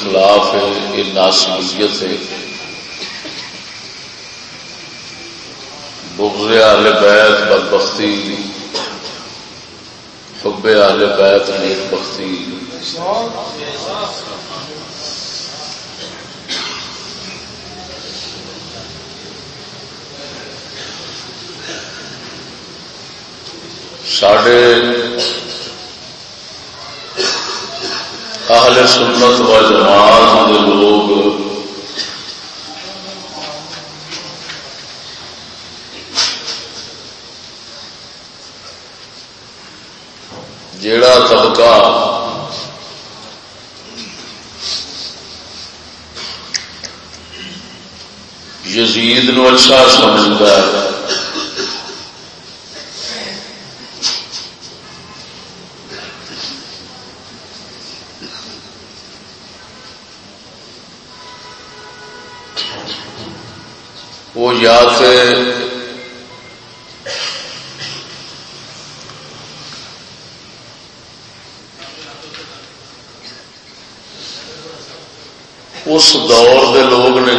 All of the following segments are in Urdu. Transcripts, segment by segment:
خلاف ہے، یہ ناسمیت ہے۔ بغض آل بیت بدبختی، حب آل بیت نیک بختی ساڈے اہل سنت و جماعت کے لوگ جیڑا طبقہ یزید نو اچھا سمجھتا ہے وہ یا اس دور دے لوگ نے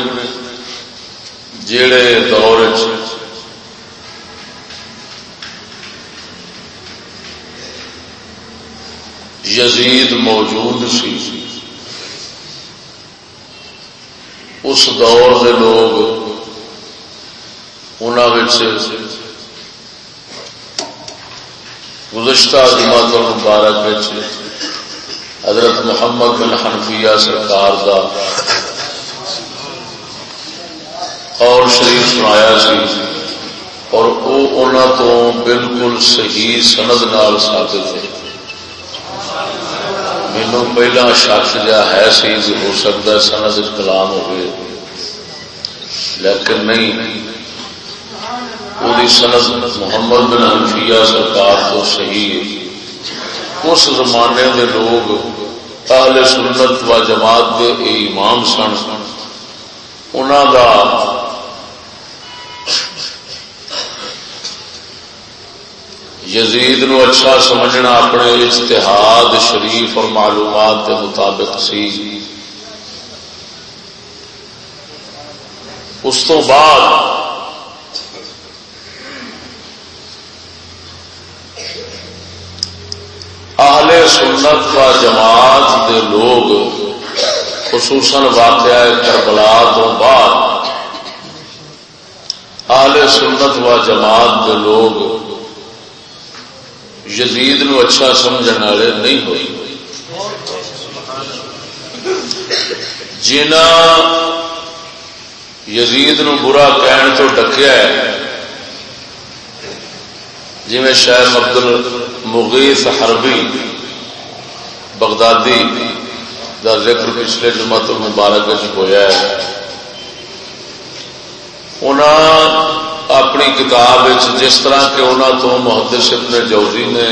جڑے دور یزید موجود سی، اس دور دے لوگ گزشتہ جماعت مبارک حضرت محمد بن حنفیہ سرکار دا اور شریف سنایا سی اور او وہ تو بالکل صحیح سند نال ثابت ہے۔ مینو پہلا شخص جا ہے سی ہو سکتا سند کلام ہوئے، لیکن نہیں وہ سند محمد بن حنفیہ سرکار تو صحیح اس زمانے دے لوگ اہل سنت و جماعت دے امام سن۔ انہوں دا یزید نو اچھا سمجھنا اپنے اجتہاد شریف اور معلومات کے مطابق سی۔ اس تو بعد اہل سنت کا جماعت دے لوگ خصوصاً واقعہ کربلا تو بعد اہل سنت و جماعت دے لوگ یزید نو اچھا سمجھنے والے نہیں ہوئی جنا یزید نو برا کہنے تو ڈکیا ہے جی میں شاید عبد المغیث حربی بغدادی دا ذکر پچھلے جمعت المبارک ہوا ہے۔ انہوں اپنی کتاب جس طرح کہ انہوں تو محدث ابن جوزی نے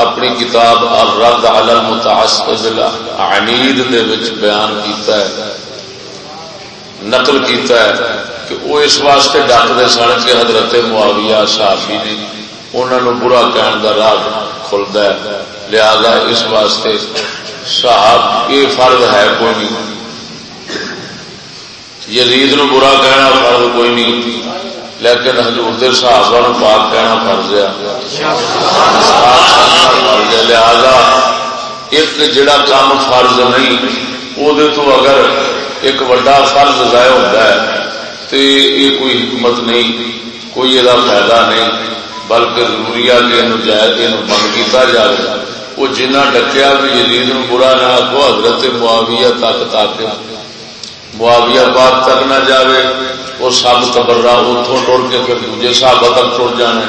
اپنی کتاب الرد علی المتعصب العنید دے وچ بیان کیتا ہے، نقل کیتا ہے کہ وہ اس واسطے ڈکتے سن کہ حضرت معاویہ صحابی نے انہوں برا کہنے کا راہ کھلتا ہے۔ لہذا اس واسطے صاحب، یہ فرض ہے کوئی نہیں۔ یزید نو برا کہنا فرض کوئی نہیں۔ لیکن حضور دے صحابہ نو پاک کہنا فرض ہے۔ لہذا ایک جڑا کام فرض نہیں وہ تو اگر ایک وڈا فرض ضائع ہوتا ہے تو یہ کوئی حکمت نہیں، کوئی یہ فائدہ نہیں، بلکہ ضروری ہے کہ یہ بند کیا جائے وہ جنہ ڈکیا بھی یزید برا نہ آخو حضرت معاویہ تک تک معاویہ پاک تک نہ جاوے، وہ سب تبرا اتوں ٹر کے پھر دوجے صحابہ تک ٹر جانے۔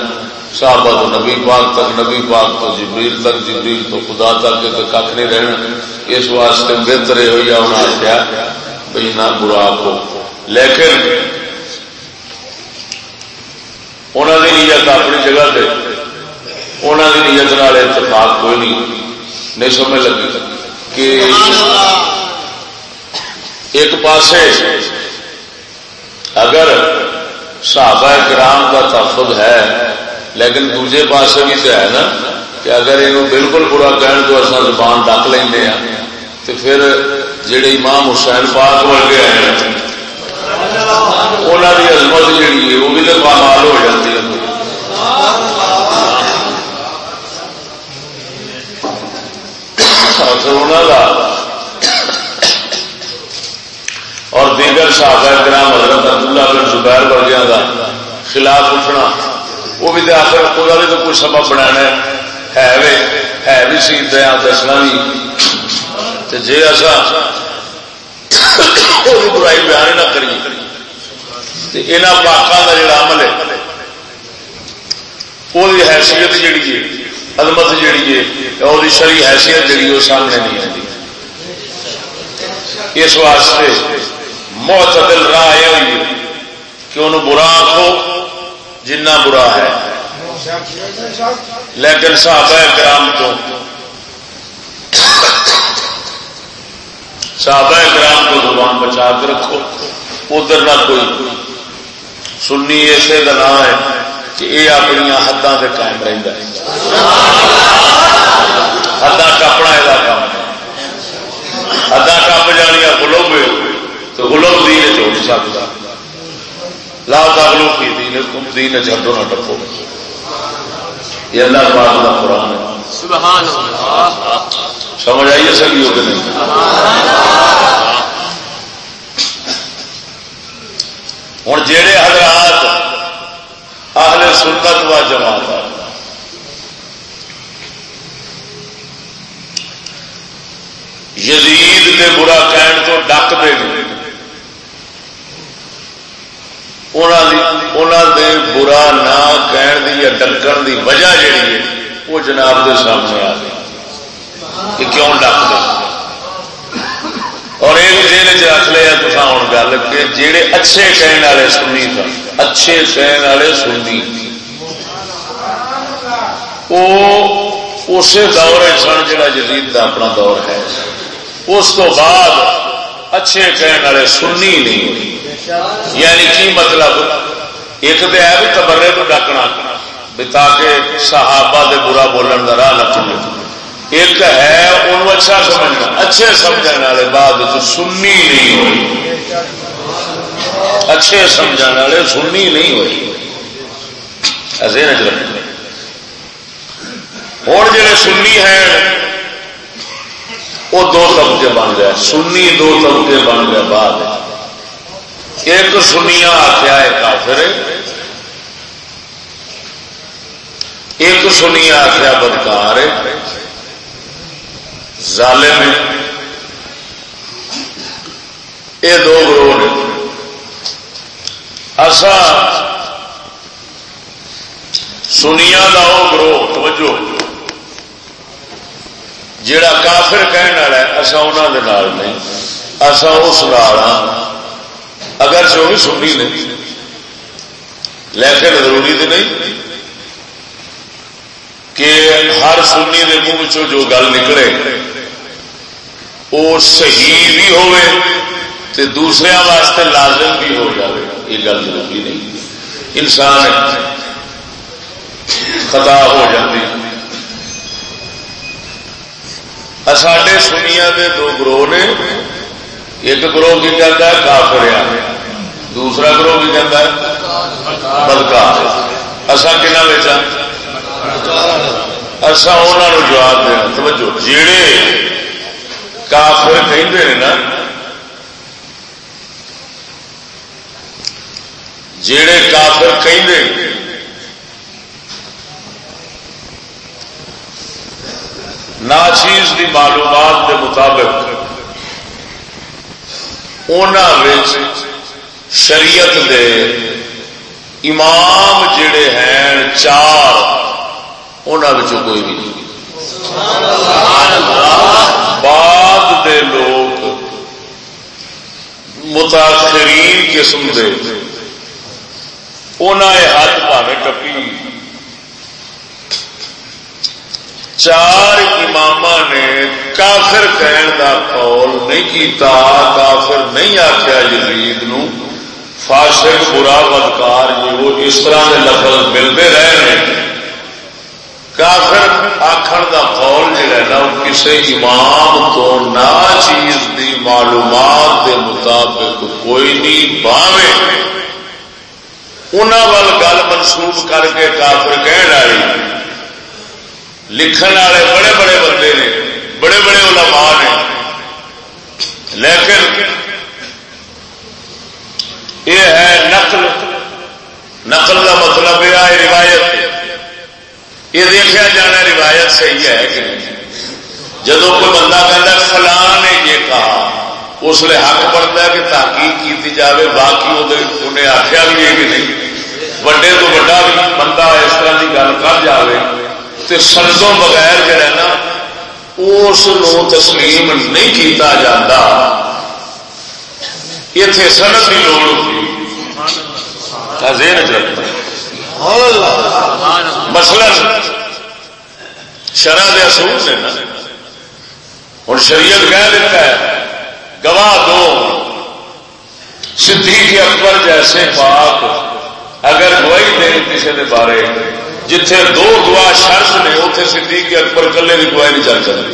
صحابہ تو نبی پاک تک، نبی پاک تو جبریل تک، جبریل تو خدا تک کھ نہیں رہنا۔ اس واسطے بہتر یہ ہوئی انہیں آخیا بھائی نہ برا کو لیکن انہوں نے نیت اپنی جگہ پہ انہوں نے نیت نال اتفاق کوئی نہیں نہیں سمجھ لگی کہ ایک پاسے اگر صحابہ کرام کا تحفظ ہے لیکن دوسرے پاسے بھی تو ہے نا کہ اگر یہ بالکل برا کہن تو اصا زبان ڈک لیں تو پھر جڑے امام حسین پاک ورگے ہیں انہوں کی عظمت جیڑی ہے وہ بھی تو پامال ہو جاتی ہے انہوں کا اور دیگر صحابہ کرام حضرت عبداللہ بن زبیر ورگیا کا خلاف اٹھنا۔ وہ بھی تو آخر خدا بھی تو کوئی سبب بنا ہے۔ وے، ہے بھی سی دیا دسنا بھی۔ جی ایسا برائی بیان نہ کریے یہاں پاکوں کا جڑا عمل ہے، وہ حیثیت جیڑی ہے۔ عدمت جیڑی ہے وہ شری حیثیت جیڑی وہ سامنے نہیں آتی۔ اس واسطے معتدل راہ یہ ہوئی کہ انہوں برا آخو جنہ برا ہے۔ لیکن صحابہ کرام تو، صحابہ کرام کو زبان بچا کے رکھو، ادھر نہ کوئی۔ سنی اسے کا نام ہے۔ کہ یہ اپنی حداں سے قائم رہتا ہے۔ حداں ٹپنا یہ کام ہے۔ حداں ٹپ جانیا گلوب تو گلوب دی نے چوٹ سکتا لا تغلو کی دین تم دین جھڈو نہ ٹپو۔ یہ اللہ پاک کا قرآن ہے۔ سبحان اللہ سمجھ آئیے سبھی ہو کہ نہیں ہوں جہے حضرات سنت و جماعت. یزید کے برا کہن تو ڈک دے دے برا نہ کہن دی یا ڈکن دی وجہ جہی ہے، وہ جناب دے سامنے آ گئی. کہ کیوں ڈک دے؟ اور ایک جیل چ رکھ لیا تو ہوں گل کہ جہے اچھے کہنے والے سنی سن، اچھے کہنے والے سنی۔ وہ اسی دور سن جا جدید کا اپنا دور ہے۔ اس تو بعد اچھے کہنے والے سنی نہیں۔ یعنی کی مطلب؟ ایک تو ہے بھی تبرے کو ڈکنا تاکہ صحابہ دے برا بولن کا راہ نہ ایک ہے ان اچھا سمجھنا۔ اچھے سمجھنے والے بعد سنی نہیں ہوئی۔ اچھے سمجھنے والے سنی نہیں ہوئی۔ ایسے ہوں جڑے سنی ہیں وہ دو طبقے بن گئے۔ سنی دو طبقے بن گئے بعد ایک سنیا آخیا ہے کافر۔ ایک سنیا آخیا بدکار ہے۔ ظالم یہ دو گروہ نے۔ اصا سنیا کا وہ گروہ، توجہ۔ جڑا کافر کہنے والا ہے اصا انہوں کے نہیں۔ اصا اس نال ہاں۔ اگر سے وہ بھی سنی نہیں لیکن ضروری تو نہیں کہ ہر سنی کے منہ جو گل نکلے، وہ صحیح بھی ہوئے تے دوسرے واسطے لازم بھی ہو جائے یہ گل ضروری نہیں۔ انسان خطا ہو جاتی ساڈے سنیا کے دو گروہ نے ایک گروہ کی کہتا ہے کافر دوسرا گروہ کی کہتا ہے بدکار اصا کہنا بیچا اصا انہوں جواب دینا توجہ جیڑے کافر کہیں نا جڑے کافر کہیں ناچیز کی معلومات کے مطابق شریعت دے امام جڑے ہیں چار انہوں کوئی بھی نہیں۔ بعد دے لوگ متاثرین قسم دے۔ انہیں ہاتھ پاوے ٹپی۔ چار امام نے کافر کہن دا قول نہیں کیتا، کافر نہیں آخیا یزید نو۔ فاسق، برا بدکار، جو اس طرح کے لفظ ملتے رہے کافر آخر دا قول جہا نا وہ کسی امام تو نہ چیز دی معلومات دے مطابق کوئی نہیں باوے۔ انہوں گل منسوب کر کے کافر کہن والی لکھن والے بڑے بڑے بندے نے، بڑے بڑے علماء نے۔ لیکن یہ ہے نقل۔ نقل کا مطلب یہ ہے روایت۔ یہ دیکھا جانا روایت صحیح ہے کہ نہیں؟ جب کوئی بندہ کہتا فلاں نے یہ کہا، اس لیے حق بنتا ہے کہ تحقیق کی جائے باقی انہیں آخیا بھی ہے کہ نہیں؟ وڈے تو وڈا بھی بندہ اس طرح کی گل کر جائے تو سرزوں بغیر جڑا نا اس تسلیم نہیں کیتا جاتا اتنے سنت کی لوڑ ہوتی۔ مسئلہ شرح دے اصول نے نا۔ ہوں شریعت کہہ دیتا ہے، گواہ دو۔ صدیق اکبر جیسے پاک، اگر گواہی دے کسی کے بارے۔ جتھے دو گواہ شرط نے اتنے صدیق کے اکبر کلے کی گواہی نہیں چل سکتی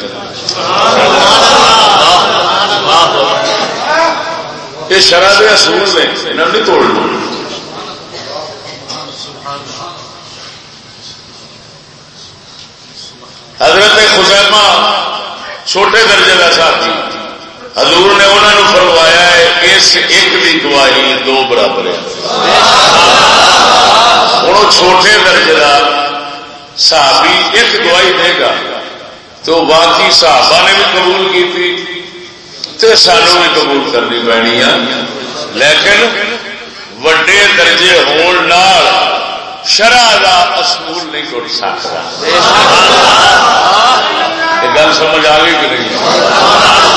یہ شرح کے اصول نے انہوں نے توڑ حضرت خزیمہ چھوٹے درجے کا ساتھی حضور نے انہوں نے فرمایا ہے، اس ایک کی گواہی دو برابر ہے۔ ہوں چھوٹے درجے کا صحابی ایک گواہی دے گا تو باقی صحابہ نے بھی قبول کی تھی تو سانو بھی قبول کرنی پینی ہے لیکن وڈے درجے ہون شرح کا اصول نہیں ٹوٹ سکتا۔ گل سمجھ آ گئی کہ نہیں؟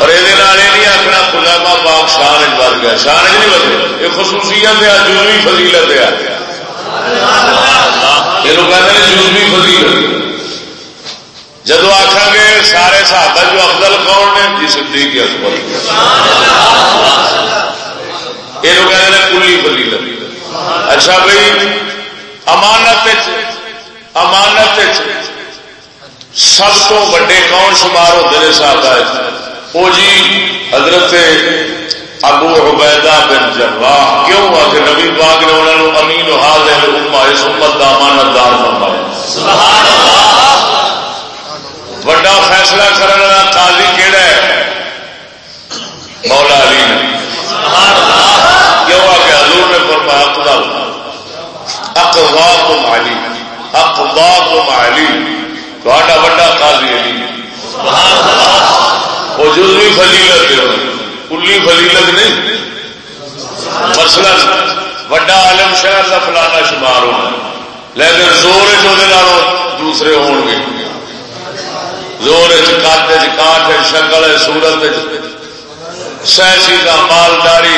اور یہ نہیں آخنا خلاما پاک شان بد گیا۔ شان نہیں بدلے یہ خصوصیت ہے، جزوی فضیلت ہے۔ یہ لوگ کہتے ہیں جی جزوی فضیلت۔ جدو آخان گے سارے صحابہ جو افضل کون نے جی صدیق اکبر۔ یہ لوگ کہتے ہیں کلی فضیلت۔ اچھا بھائی، امانت امانت سب تو وڈے کون شمار ہوتے ہیں صاحب وہ جی حضرت ابو عبیدہ بن جراح، کیوں آ کے نبی پاک نے انہوں نے امین و حال ہے اس امت کا امانت دار فرمایا؟ وڈا فیصلہ کرنے والا قاضی کہڑا ہے؟ مولا علی نے۔ کیوں آ کے حضور نے فرمایا؟ افضل اقوام علی۔ اقوام علی۔ تھوڑا وا قاضی علی جی۔ وہ جزوی فضیلت کلی فضیلت نہیں۔ مسئلہ وڈا عالم شہر کا فلانا شمار ہونا لیکن زور چ دوسرے ہون گے۔ زور چکات کاٹ شکل سورت سیاسی کا مالداری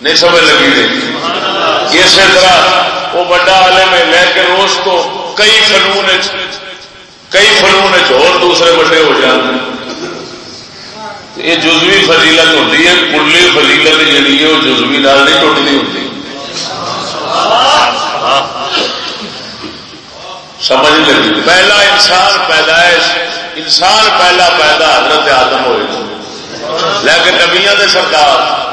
نہیں سمجھ لگی رہی۔ اسی طرح وہ بڑا عالم ہے، لیکن اس کو کئی قانون کئی فنون اور دوسرے بڑے ہو جاتے ہیں۔ یہ جزوی فضیلت ہوتی ہے کلی فضیلت جی ہے، وہ جزوی نال نہیں ٹوٹتی ہوتی۔ سمجھ لگی۔ پہلا انسان پیدائش انسان پہلا پیدا حضرت آدم ہوئے۔ لیکن نبیا کے سرکار۔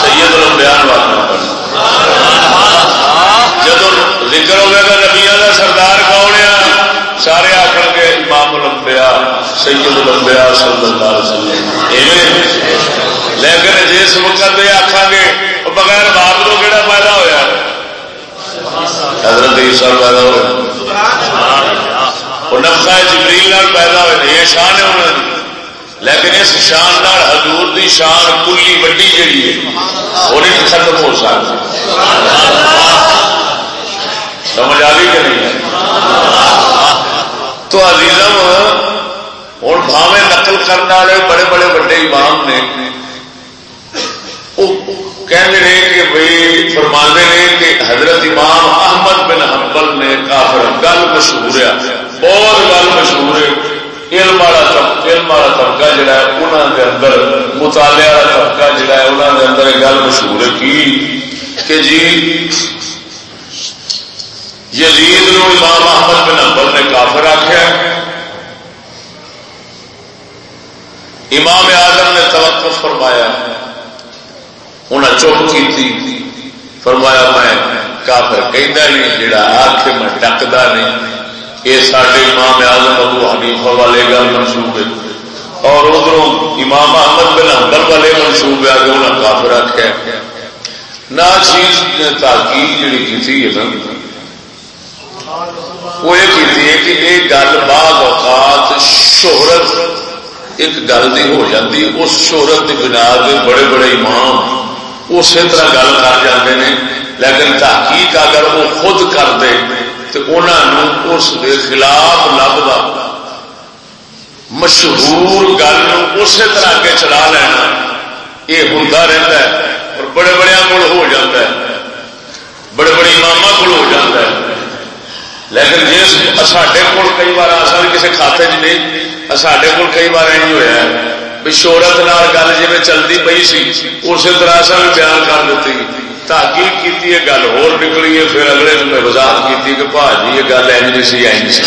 سید الانبیاء والا جب ذکر ہوگا نبیا کا سارے آخر کے امام الانبیاء، سید الانبیاء صلی اللہ علیہ وسلم۔ لیکن جس جی وقت یہ آخان گے بغیر باپ تو کہڑا پیدا ہوا حضرت عیسیٰ پیدا ہوا وہ نفسا جبریل پیدا ہوئے یہ شان ہے انہوں نے لیکن اس شان نال حضور دی شان کلی وڈی جڑی ہے، وہ نہیں ختم ہو سکتی۔ سمجھ آ گئی کہ نہیں؟ تو عزیزم ہوں بھاوے نقل کرنے والے بڑے بڑے بڑے امام نے کہتے ہیں کہ بھائی فرمانے نے کہ حضرت امام احمد بن حنبل نے کافر گل مشہور ہے، بہت گل مشہور ہے۔ علم والا علم والا طبقہ جڑا ہے انہوں کے اندر، مطالعہ والا طبقہ جڑا ہے انہوں کے اندر گل مشہور ہے کی کہ جی یزید نو امام احمد بن حنبل نے کافر آخیا امام اعظم نے توقف فرمایا۔ انہیں چپ کی فرمایا، میں کافر کہ جڑا آخ میں ڈکتا نہیں۔ یہ سارے امام اعظم ابو حنیفہ والے گل منسوب ہے۔ اور ادھر امام احمد بن حنبل والے منسوب ہے کہ انہیں کافر آخیا نہ چیز نے تاکید جڑی کی نا وہ یہ کی کہ یہ گل بعض اوقات شہرت ایک گل کی ہو جاتی اس شہرت کی بنا کے بڑے بڑے امام اسی طرح گل کر جاتے ہیں لیکن تحقیق اگر وہ خود کر دے تو انہوں اس کے خلاف لبدا، مشہور گل اسی طرح اگے چلا لینا، یہ ہوتا رہتا ہے اور بڑے بڑے کو ہو جاتا ہے، بڑے بڑے امام کو ہو جاتا ہے۔ لیکن جس سڈے کول کئی بار آسان کسی کھاتے چ نہیں سڈے کول کئی بار یہ ہوا شہرت گل جی چلتی پی سی اسی طرح سا بھی بیان کر دیتی تحقیق کی ہے گل ہو نکلی ہے پھر اگلے دن میں وضاحت کی کہ پا جی یہ گل سی این سی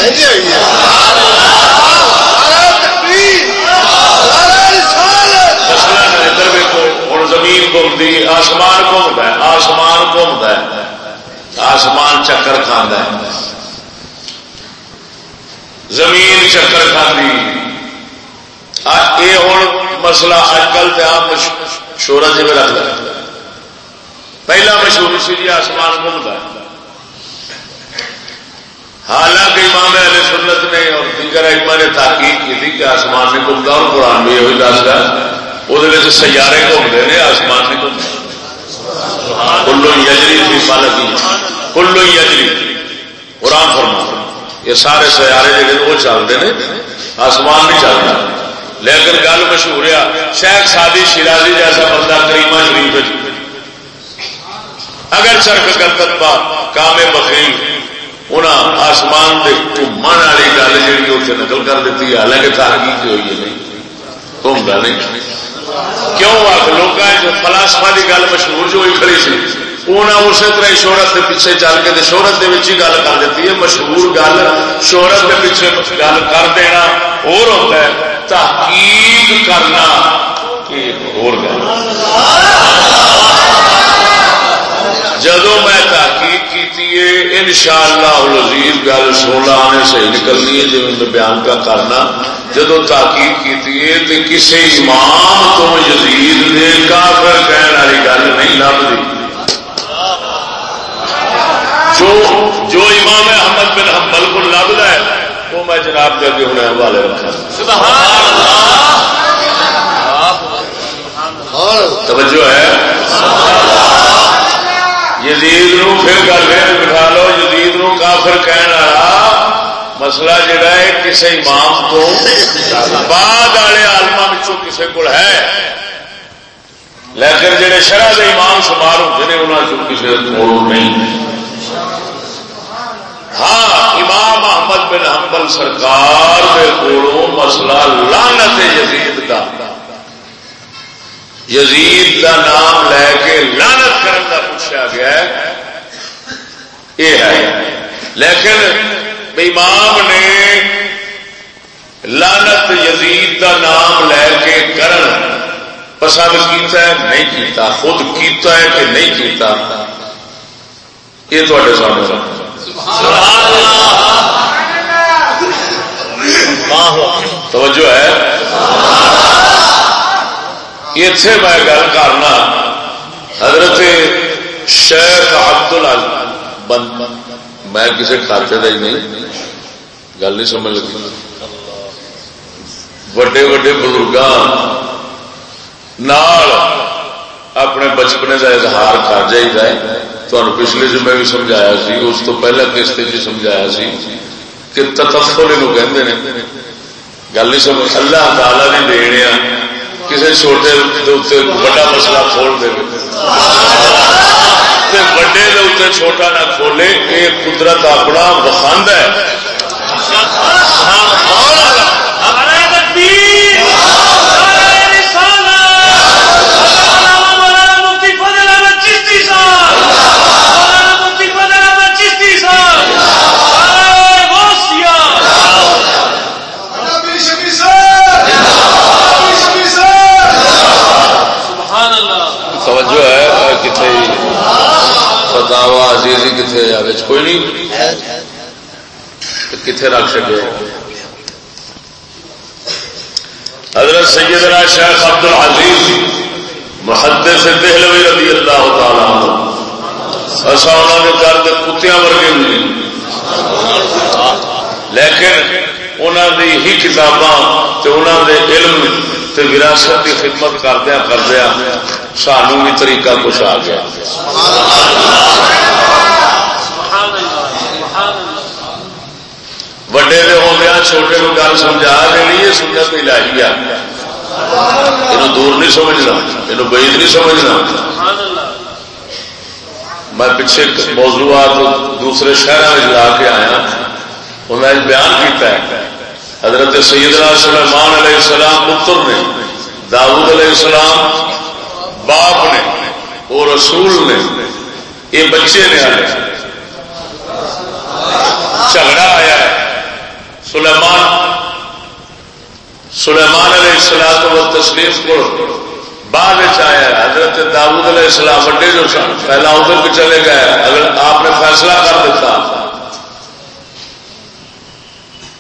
ادھر ویکو ہوں زمین گھومتی آسمان گھومتا ہے آسمان گھومتا ہے آسمان چکر کھانا ہے زمین چکر کھانے یہ ہوں مسئلہ اج کل تو آپ شورا جی میں رکھ پہلا مشہور سی جی آسمان گھومتا ہے۔ حالانکہ امام علیہ سنت نے اور دیگر اما نے تحقیق کی تھی کہ آسمان نہیں گھومتا اور قرآن بھی یہ دستا وہ سیارے گھومتے ہیں، آسمان نہیں گھومتا کلو یجری تھی پالکی کلو یجری۔ قرآن فرما یہ سارے سیارے جڑے وہ چلتے ہیں، آسمان نہیں چلتا۔ لیکن گل مشہور ہے، شیخ سادی شیرازی جیسا بندہ کریما شریف جی۔ اگر چرخ کرتن پا کام بخری انہیں آسمان کے گھومن والی گل جی اتنے نقل کر دیتی ہے، حالانکہ تحقیق ہوئی ہے نہیں۔ گھومتا نہیں۔ کیوں؟ آ لوگ فلاسفا کی گل مشہور جو ہوئی کھڑی سی۔ انہیں اسی طرح شہرت کے پیچھے چل کے شہرت کے گل کر دیتی ہے، مشہور گل شہرت کے پیچھے گل کر دینا اور ہوتا ہے، تحقیق کرنا اور گل۔ جدو میں تحقیق کی ان شاء اللہ لذیذ گل سولہ آنے صحیح نکلنی ہے جی میں بیان کا کرنا۔ جدو تحقیق کی کسی امام تو یزید نے کافر کہنے والی گل نہیں لبھی۔ جو جو امام احمد بن حنبل کو لبدا ہے وہ میں جناب کے اگے ہونے حوالے رکھا۔ توجہ ہے۔ یزید نو پھر گل بٹھا لو یزید نو کافر کہنے والا مسئلہ جڑا ہے کسی امام تو بعد والے آلما کسی کو ہے۔ لیکن جڑے شرح کے امام شمار ہوتے ہیں انہوں کسی کو نہیں۔ ہاں امام احمد بن حنبل سرکار کے کولوں مسئلہ لانت یزید دا۔ یزید دا نام لے کے لانت کرنے کا پوچھا گیا ہے۔ یہ ہے۔ لیکن امام نے لانت یزید دا نام لے کے کرن پسند کیتا ہے، نہیں کیتا، خود کیتا ہے کہ نہیں کیتا۔ یہ تھوڑے سامنے۔ توجہ ہے؟ اتنے میں گل کرنا حضرت شیخ عبد میں کسی کھاتے کا ہی نہیں۔ گل نہیں سمجھ لگی۔ وڈے وڈے بزرگ اپنے بچپنے کا اظہار کر جائے تمہیں پچھلے جمعے بھی سمجھایا سی، اس تو پہلے قسط جی سمجھایا سی کہ تتفل یہ کہتے ہیں گل نہیں سمجھ، اللہ تعالی نے بھی دینے کسی چھوٹے بڑا مسئلہ کھول دے۔ بڑے چھوٹا نہ کھولے یہ قدرت اپنا بخاند ہے۔ کتنے کوئی نہیں؟ کتنے رکھ سکے؟ حضرت سیدنا شیخ عبد العزیز محدث سے دہلوی رضی اللہ تعالی ایسا انہوں نے کر کے کتیاں ورگے ہوئے لیکن انہوں نے ہی کتاباں انہوں نے علم تے وراثت کی خدمت کردیا کردیا سانو بھی طریقہ کچھ آ گیا۔ وڈے دے ہوندیا چھوٹے کو گل سمجھا دینی ہے سنت الہی آ یہ دور نہیں سمجھنا یہ بعید نہیں سمجھنا میں پیچھے موضوعات دوسرے شہر میں جا کے آیا انہیں بیان کیتا ہے حضرت سیدنا سلیمان علیہ السلام پتر نے داؤد علیہ السلام باپ نے وہ رسول نے یہ بچے نے آئے جھگڑا آیا ہے سلیمان سلیمان علیہ السلام و تشریف کو بعد آیا حضرت داؤد علیہ السلام وڈے جو سن، پہلا ادھر بھی چلے گئے۔ اگر آپ نے فیصلہ کر دیتا،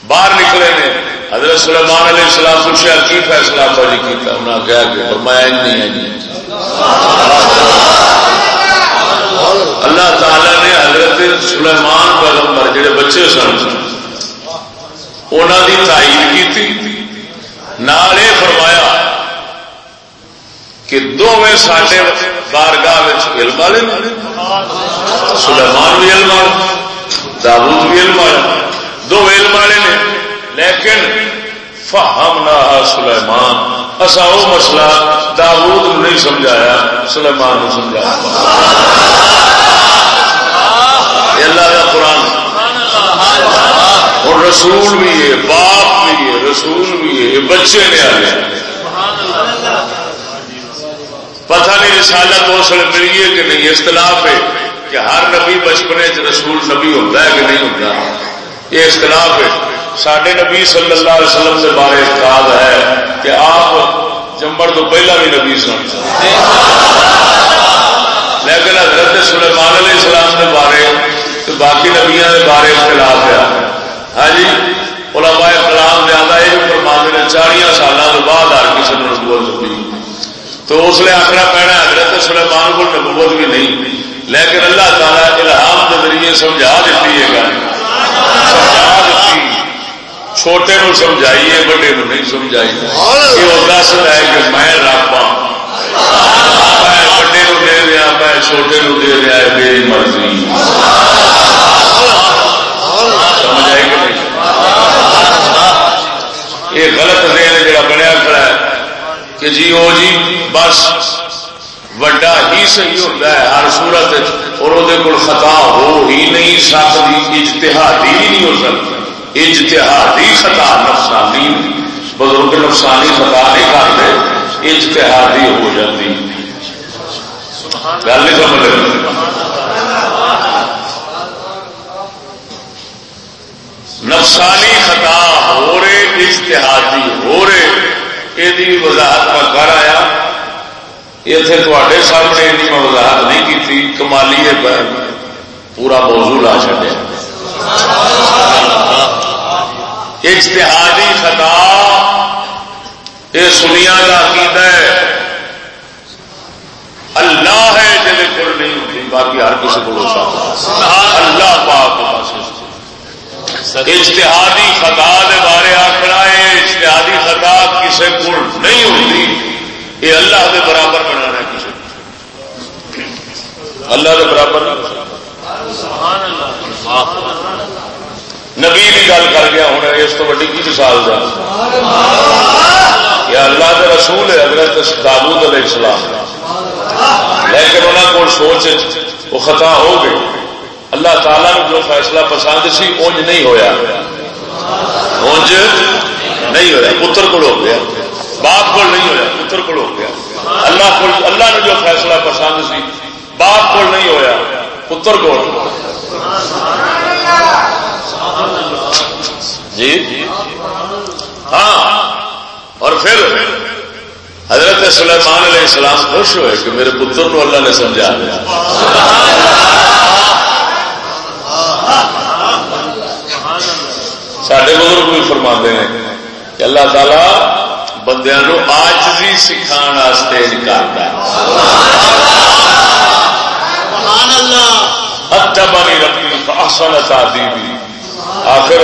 باہر نکلے نے۔ حضرت سلیمان علیہ السلام پوچھا، کی فیصلہ آپ جی کیا انہوں نے کہا کہ فرمایا نہیں ہے جی۔ اللہ تعالی نے حضرت سلیمان پیغمبر، جڑے بچے سن انہوں کی تائید کی نال یہ فرمایا کہ دونوں سڈے بارگاہ علم والے سلیمان بھی علم والے داود بھی علم والے دو علم والے نے لیکن فہم نہ سلیمان اصا وہ مسئلہ داود نہیں سمجھایا سلیمان نے سمجھایا اللہ کا قرآن اور رسول بھی ہے، باپ بھی ہے، رسول بھی ہے بچے نے آ پتہ نہیں رسالت اس وقت ملی ہے کہ نہیں، اختلاف ہے کہ ہر نبی بچپنے چ رسول نبی ہوتا ہے کہ نہیں ہوتا یہ اختلاف ہے۔ سڈے نبی صلی اللہ علیہ وسلم کے بارے اعتقاد ہے کہ آپ جمبر تو پہلا بھی نبی سن۔ لیکن حضرت سلیمان علیہ السلام کے بارے تو باقی نبیا کے بارے اختلاف ہے۔ ہاں جی علماء کلام زیادہ یہ فرماتے ہیں، چالیاں سالوں کے بعد ہر کسی نے نبوت چکی تو اس لیے آخر پینا حضرت سلیمان کو نبوت بھی نہیں، لیکن اللہ تعالیٰ الہام کے ذریعے سمجھا دیتی ہے گا سمجھا دیتی۔ چھوٹے نو سمجھائیے، بڑے نو نہیں سمجھائی یہ وہ دس ہے کہ میں رب میں بڑے نو دے دیا میں چھوٹے نو دے دیا میری مرضی۔ سمجھ آئی کہ یہ غلط دین جڑا بنیا کھڑا ہے کہ جی وہ جی بس، وڈا ہی صحیح ہوتا ہے، ہر صورت اور وہ خطا ہو ہی نہیں سکتی اجتہادی ہی نہیں ہو سکتی اجتہادی خطا، نفسانی۔ بزرگ نفسانی خطا نہیں کرتے، اجتہادی ہو جاتی۔ گل نہیں سمجھ نفسانی خطا ہو رہے، اجتہادی ہو رہے یہ وضاحت میں کر آیا۔ اتنے تے سامنے یہ میں وضاحت نہیں کی کمالی پورا موضوع لا چڑیا اجتہادی خطا یہ سنیا کا عقیدہ ہے۔ اللہ ہے جی کو نہیں ہوتی باقی ہر کسی کو اللہ پاک اجتہادی خطا کے بارے آخر ہے اجتہادی خطا کسی کو نہیں ہوتی۔ یہ اللہ کے برابر بنانا کسی اللہ کے برابر۔ نبی بھی گل کر گیا ہوں اس کو ویڈی کی مثال دا؟ یا اللہ کے رسول ہے، حضرت دابود علیہ السلام۔ لیکن انہوں کو سوچ وہ خطا ہو گئی اللہ تعالیٰ نے جو فیصلہ پسند سی، اونج نہیں ہویا۔ اونج نہیں ہوا پتر کو ہو گیا۔ باپ کو نہیں ہوا پتر کو ہو گیا۔ اللہ کو اللہ نے جو فیصلہ پسند سی، باپ کو نہیں ہویا، پتر کو جی؟ ہاں۔ اور پھر حضرت سلیمان علیہ السلام خوش ہوئے کہ میرے پتر کو اللہ نے سمجھا۔ دیا سڈے بزرگ بھی فرما ہیں کہ اللہ تعالی بندیا آج بھی سکھا کرتا ہے۔ اتبانی ربی احسن تعدیبی آخر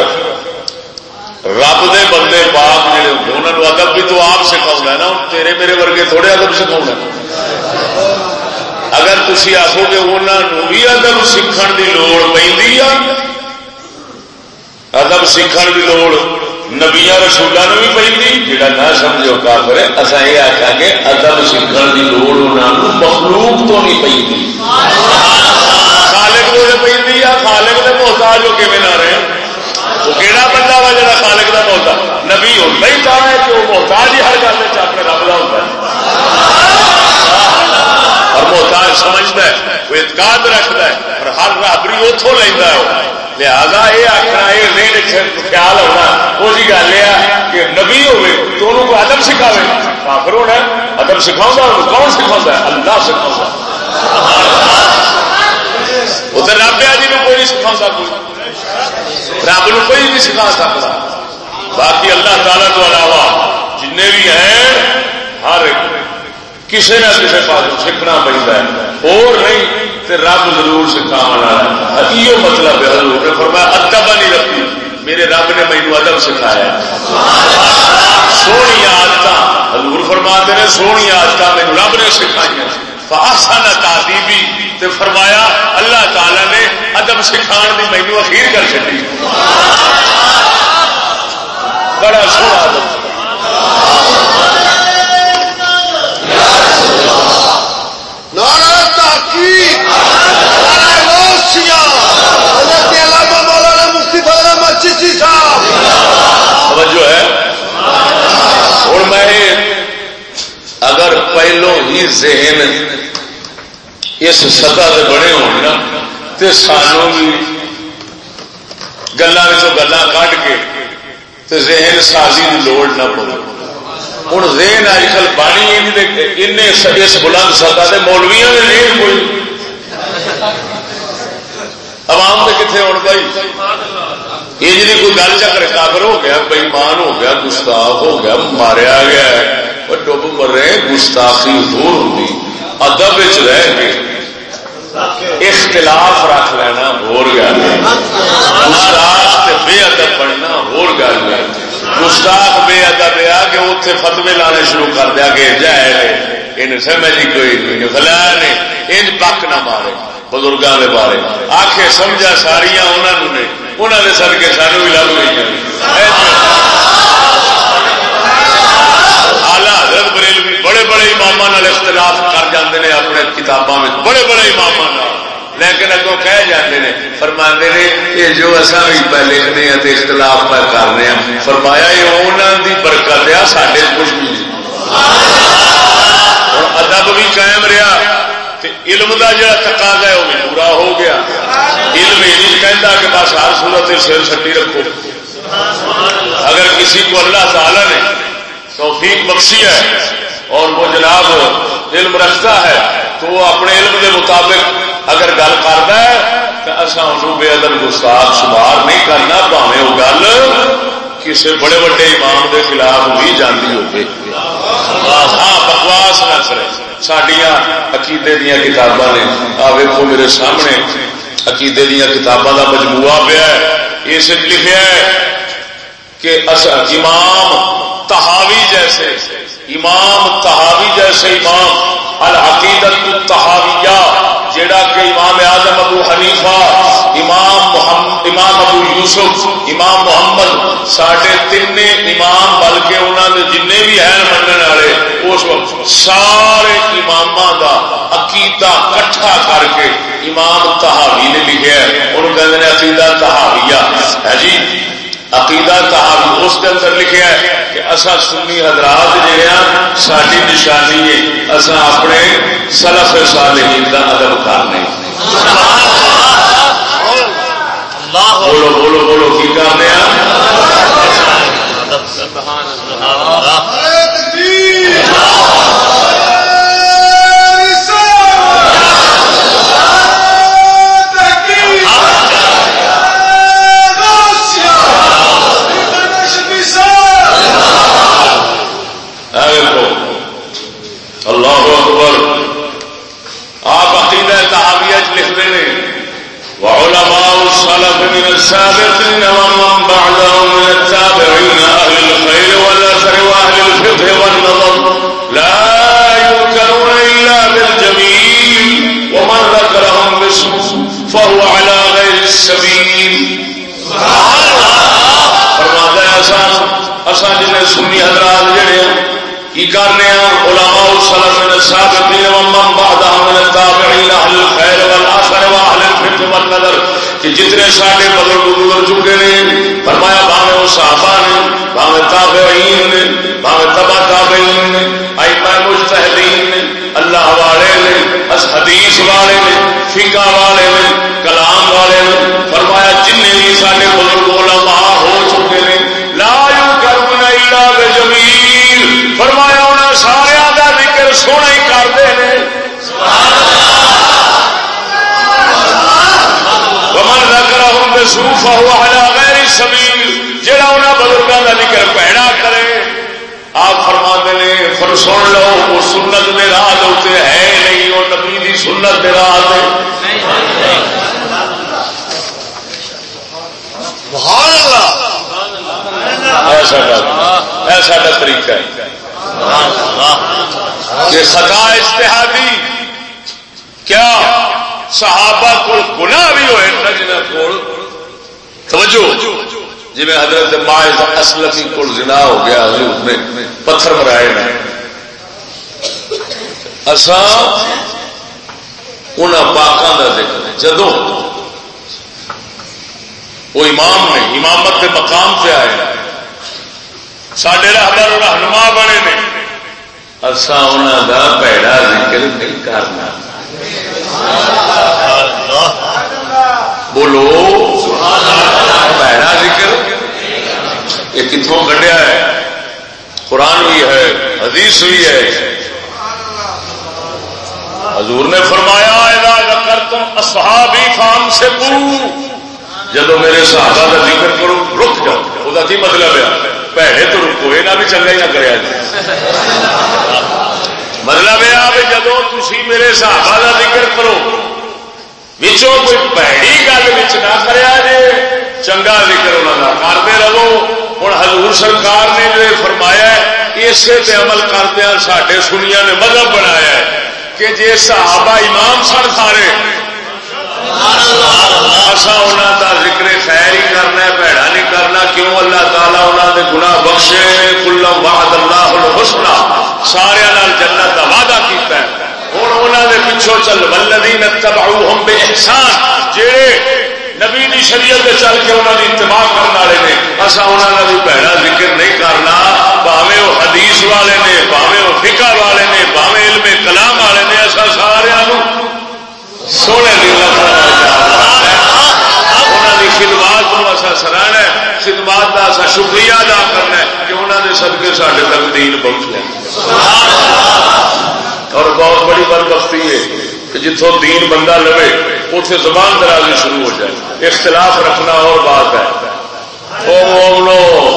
رب دے بندے پاپ جڑے انہوں نے ادب بھی تو آپ سکھاؤں نا تیرے میرے ورگے تھوڑے ادب سکھاؤں اگر تھی آخو گے انہوں بھی ادب سیکھن کی لوڑ پی ادب سیکھن کی لوڑ نبیا رسولوں بھی پی جا نہ سمجھو کافر اصا یہ آخا کہ ادب سیکھن کی لوڑ انہوں مخلوق تو نہیں پی خالق تو پی خالق نے محتاج ہو کے نہ رہے وہ کہڑا بندہ وا جا خالق کا محتا نبی ہوتا ہی کہا ہے کہ وہ محتاج ہی ہر گل اپنے رب کا ہوتا ہے۔ سمجھتا ہے وہ اعتقاد رکھتا ہے اور ہر رابری اتوں لینا ہے۔ لہذا یہ آخنا یہ خیال ہونا۔ وہ جی گل یہ کہ نبی ہوے تو انہوں کو ادب سکھاوے۔ کافر ہونا ادب سکھاؤں کون سکھاؤں اللہ سکھاؤں وہ تو رب ہے جی کوئی نہیں سکھاؤں کوئی۔ رب نو کوئی نہیں سکھا سکتا باقی اللہ تعالیٰ تو علاوہ جن بھی ہیں، ہر کسی نہ کسی پاس سیکھنا پڑتا ہے۔ اور نہیں تے رب ضرور سکھا یہ مطلب ہے حضور نے فرمایا، ادب نہیں رکھی میرے رب نے مینو ادب سکھایا سونی آدت حضور فرما نے سونی آدت میرے رب نے سکھائی فاسن تعدیبی تے فرمایا، اللہ تعالی نے ادب سکھان دی مینو اخیر کر چکی بڑا سونا ادب توجہ ہے؟ ہوں میں اگر پہلو ہی ذہن اس سطح سے بڑے ہونا تو سانوں بھی گلوں گلا کھ کے تو ذہن سازی کی لوڑ نہ پڑے۔ ہوں ذہن اج کل بانی ان اس بلند سطح سے مولویا نے نہیں کوئی۔ عوام سے کتنے ہونے بھائی؟ یہ جی کوئی گل چکر کافر ہو گیا بےمان ہو گیا، گستاخ ہو گیا، ماریا گیا وہ ڈب مرے، گستاخی دور ہوگی ادب رہ کے اختلاف رکھ لینا ہو گل گستاخ بے ادب بننا ہو گل گستاخ بے ادب آ کہ اتنے فتوے لانے شروع کر دیا کہ جائے ان سمجھ کوئی نہیں فلا نے ان پک نہ مارے بزرگوں کے بارے۔ آخے سمجھا ساریا انہوں نے۔ انہوں نے سر کے سانو بھی لگ گئی آلہ حضرت بریلوی بڑے بڑے امام اختلاف کر جاتے ہیں اپنے کتابوں میں بڑے بڑے امام لیکن اگوں کہہ جاتے ہیں فرما نے یہ جو اصا بھی پہ لکھنے ہیں اختلاف پہ کرنے ہیں فرمایا یہ انہوں کی برکت ہے سارے کچھ بھی ادب بھی قائم رہا علم کا جڑا تقاضا ہے، وہ پورا ہو گیا۔ علم یہ کہتا کہ بس ہر صورت سر سٹی رکھو۔ اگر کسی کو اللہ تعالی نے توفیق بخشی ہے اور وہ جناب علم رکھتا ہے، تو وہ اپنے علم کے مطابق اگر گل کرتا ہے، تو اصا ان بے ادب گستاخ شمار نہیں کرنا پاوے وہ گل کسی بڑے بڑے امام کے خلاف بھی جاتی ہوگی۔ ہاں بکواس نہ کرے سڈیا عقیدے دیا کتاباں نے آ ویکو میرے سامنے عقیدے دیا کتاباں کا مجموعہ پیا ہے اس لکھا ہے کہ امام تہاوی جیسے امام تہاوی جیسے امام العقیدت تہاویہ جڑا کہ امام اعظم ابو حنیفہ، امام محمد امام ابو یوسف، امام محمد سڈے تین امام بلکہ انہوں نے جن بھی ہیں منع والے، اس وقت سارے امام کا عقیدہ کٹھا کر کے امام تحاوی نے لکھا ہے۔ انہوں کہتے ہیں عقیدہ تحاویہ ہے جی عقیدہ تحاوی اس کے اندر لکھا ہے کہ اصا سنی حضرات جہے ہیں ساری نشانی ہے اصا اپنے سلف صالحین کا ادب کرنے۔ بولو بولو بولو کی کرنے ماعز اسلمی کو زنا ہو گیا، حضور نے پتھر مرائے نے۔ اسان ان پاکوں کا ذکر جدو وہ امام نے، امامت کے مقام سے آئے سڈے رہبر رہنما بنے نے۔ اصا انہوں کا پیڑا ذکر نہیں کرنا۔ بولو پیڑا ذکر۔ یہ کتوں کڈیا ہے؟ قرآن بھی ہے، حدیث بھی ہے۔ حضور نے فرمایا کر تم اصحابی فام سے پو جب میرے صحابہ کا ذکر کرو، رک جاؤ۔ وہ کی مطلب ہے پیڑے تو رکو، یہ بھی چنگا ہی نہ کرے مطلب یہ جب تھی میرے صحابہ کا ذکر کرو بچوں کوئی پیڑی گل نہ کرے چنگا ذکر انہوں کا کرتے رہو۔ ہوں حضور سرکار نے جو فرمایا اسے تے عمل کردیا سڈے سنیا نے مذہب بنایا ہے کہ جی صحابہ امام سن سارے اصا انہوں کا ذکر خیر ہی کرنا بھڑا نہیں کرنا، کیوں اللہ تعالیٰ انہوں نے گنا بخشے، کلم واہد اللہ حسنا سارا جنت کا وعدہ کیتا ہے۔ ہوں انہوں نے پچھو چل ولدی نتباؤ ہم بے احسان جہے نبی دی شریعت چل کے انہوں نے اتباع کرنے والے نے۔ اصا انہوں کا بھی پیڑا ذکر نہیں کرنا۔ پاوے وہ حدیث والے نے پاوے وہ فکا والے نے پاوے علم کلام والے نے اصا سارا سونے دل خدمات کو اصا سراہنا ہے۔ خدمات کا اصا شکریہ ادا کرنا ہے کہ انہوں نے سدکے سارے تک دین پہنچ لیا اور بہت بڑی بدبختی ہے کہ جتوں دین بندہ لوے اتنے زبان درازی شروع ہو جائے۔ اختلاف رکھنا اور بات ہے۔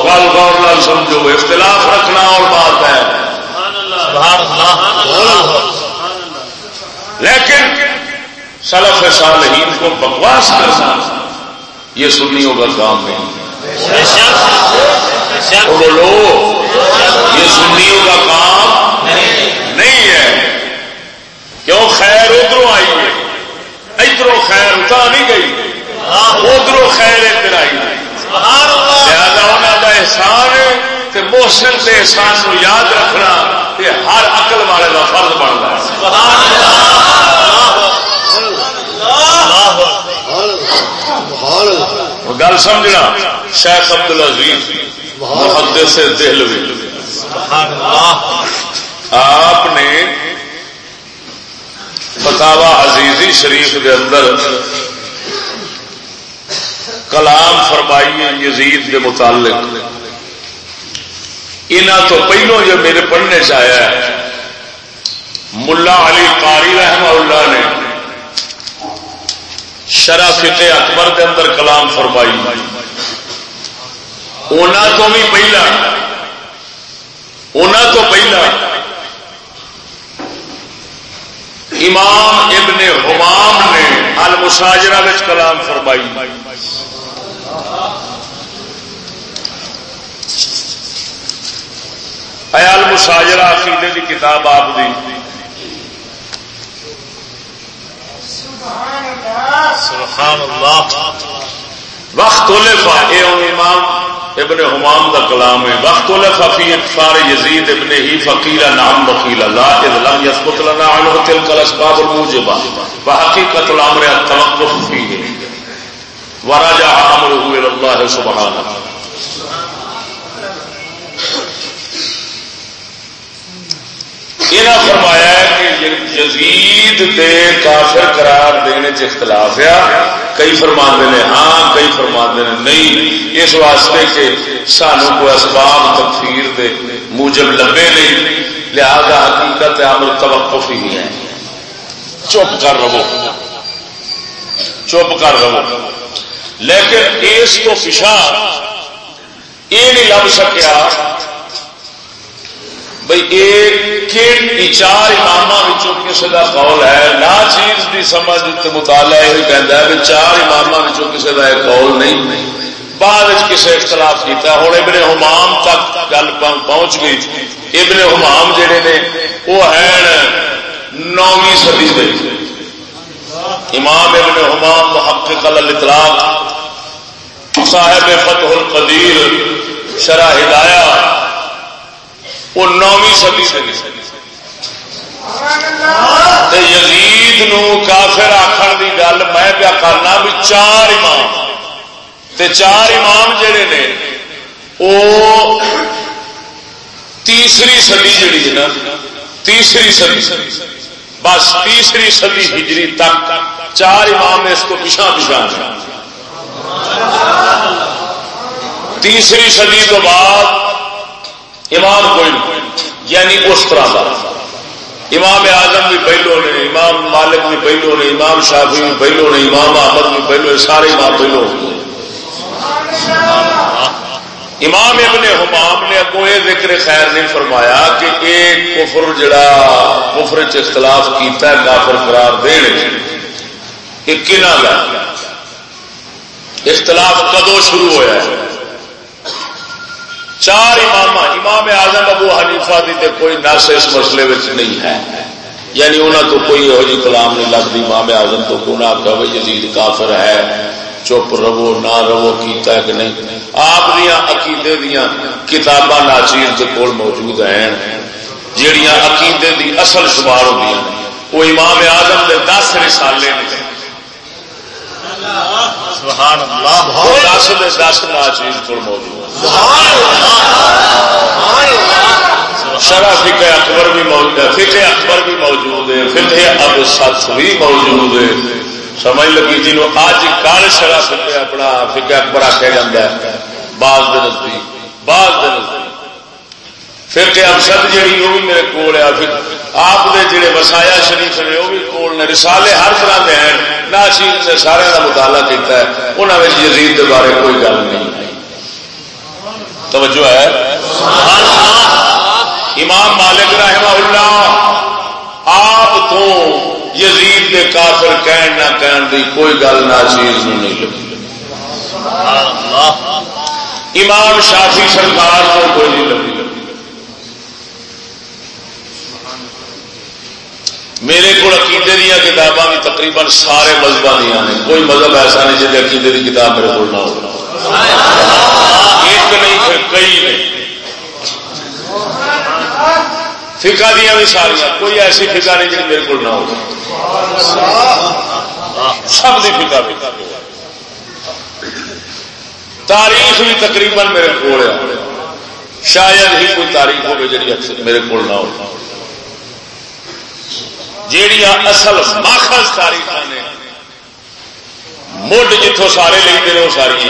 گل گور نال سمجھو اختلاف رکھنا اور بات ہے۔ لیکن سلف صالحین کو بکواس کرنا یہ سنیوں کا کام نہیں بولو یہ سنیوں کا کام نہیں ہے۔ کیوں خیر ادھر آئی ہے ادھر خیر اتنا نہیں گئی ادھر خیر ادھر آئی۔ لہذا انہوں کا احسان ہے محسن کے احسان کو یاد رکھنا یہ ہر عقل والے کا فرض بنتا ہے۔ گل سمجھنا شیخ عبد العزیز محدث سے دہلوی آپ نے فتاوا عزیزی شریف کے اندر کلام فرمائی یزید کے متعلق۔ انہوں تو پہلو جو میرے پڑھنے چیا ملا علی قاری رحمہ اللہ نے شرافت اکبر کے اندر کلام فرمائی۔ انہوں تو بھی پہلا انہوں تو پہلا امام ابن حمام نے المساجرہ کلام فرمائی۔ المساجرہ عقیدے کی کتاب آپ دی۔ سبحان اللہ۔ وقت امام۔ ابن حمام دا کلام ہے، وقت الفی اقفار یزید ابن ہی فقیلا نام وکیلا لا لم یثبت لنا عنه تلك الاسباب الموجبه وحقیقت الامر التوقف فيه ورجع امره الى الله سبحانه یہ فرمایا ہے کہ یزید دے کافر قرار دینے چ اختلاف ہے۔ کئی فرما نے ہاں کئی فرما نے نہیں۔ اس واسطے کہ سانو کو اسباب تکفیر دے موجب لبے نہیں۔ لہذا حقیقت عمل توقف ہی ہے۔ چپ کر رہو۔ چپ کر رہو۔ لیکن اس کو پچھا یہ نہیں لب سکیا بھائی یہ چار امام کسی کا قول ہے نا چیز کی سمجھ مطالعہ یہ کہہ ہے چار امام کسی کا ایک قول نہیں۔ بعد کسی اختلاف کیتا ہوں ابن حمام تک گل پہنچ گئی۔ ابن حمام جڑے نے وہ ہیں نویں صدی دے۔ امام ابن حمام محقق الاطلاق، صاحب فتح القدیر، شرح ہدایہ۔ وہ نویں صدی سے یزید نو کافر آخر کی گل میں کیا کرنا بھی چار امام. تے چار امام جڑے نے وہ تیسری سدی جڑی ہے نا، تیسری سدی بس تیسری سدی ہجری تک چار امام اس کو پچھا پچھا تیسری صدی تو بعد امام کوئی نہیں یعنی اس طرح کا امام اعظم بھی پہلو نے، امام مالک بھی پہلو نے، امام شافی بھی پہلو نے، امام احمد بھی پہلو سارے امام پہلو۔ امام ابن حمام نے اگوں یہ ذکر خیر نہیں فرمایا کہ ایک کفر جڑا کفر اختلاف کیتا ہے، کافر قرار دین یہ کنا کا اختلاف کدو شروع ہوا ہے؟ چار امام امام اعظم ابو حنیفہ دی تے کوئی نس اس مسئلے وچ نہیں ہے۔ یعنی انہوں تو کوئی یہو جی کلام نہیں لگتی امام اعظم تو کو نہ کہ یزید کافر ہے، چپ رہو، نہ رہو، کیتا ہے کہ نہیں؟ آپ دیا عقیدے دیا کتاباں ناچیر کے کول موجود ہیں۔ جہیا عقیدے دی اصل شمار ہوتی وہ امام اعظم دے دس رسالے نے۔ سبحان اللہ. دس دے دس ناچیر کول موجود شرح فکر اکبر بھی موجود ہے فکر اکبر بھی موجود ہے فکر اب سچ بھی موجود ہے۔ سمجھ لگی جی اج کل شرح فکر اپنا فکر اکبر آخیا جا ہے۔ بعض دن بعض دن فکر افسد جہی وہ بھی میرے کو آپ کے جڑے وسایا شریف نے وہ بھی کول نے رسالے ہر طرح کے ہیں۔ نہ چیز نے سارے کا مطالعہ کیا ہے۔ انہوں نے یزید کے بارے کوئی گل نہیں۔ توجہ ہے؟ امام مالک رحمہ اللہ آپ تو یزید کے کافر کہن نہ کہن دی کوئی گل نہ چیز نہیں لگی۔ امام شافی سرکار کو کوئی نہیں لگی۔ میرے کو عقیدے دیا کتاباں بھی تقریباً سارے مذہب دیا نے۔ کوئی مذہب ایسا نہیں جی عقیدے کی کتاب میرے کو نہ ہو۔ ایک نہیں، پھر کئی نہیں۔ فکا دیا بھی ساریا کوئی ایسی فکا نہیں جی میرے کو نہ ہو۔ سب کی فکا بھی تاریخ بھی تقریباً میرے کو شاید ہی کوئی تاریخ ہوگی جی میرے کو نہ ہو۔ جیڑیاں اصل ماخذ تاریخ نے، مڈ جتوں سارے لکھتے ہیں، وہ ساری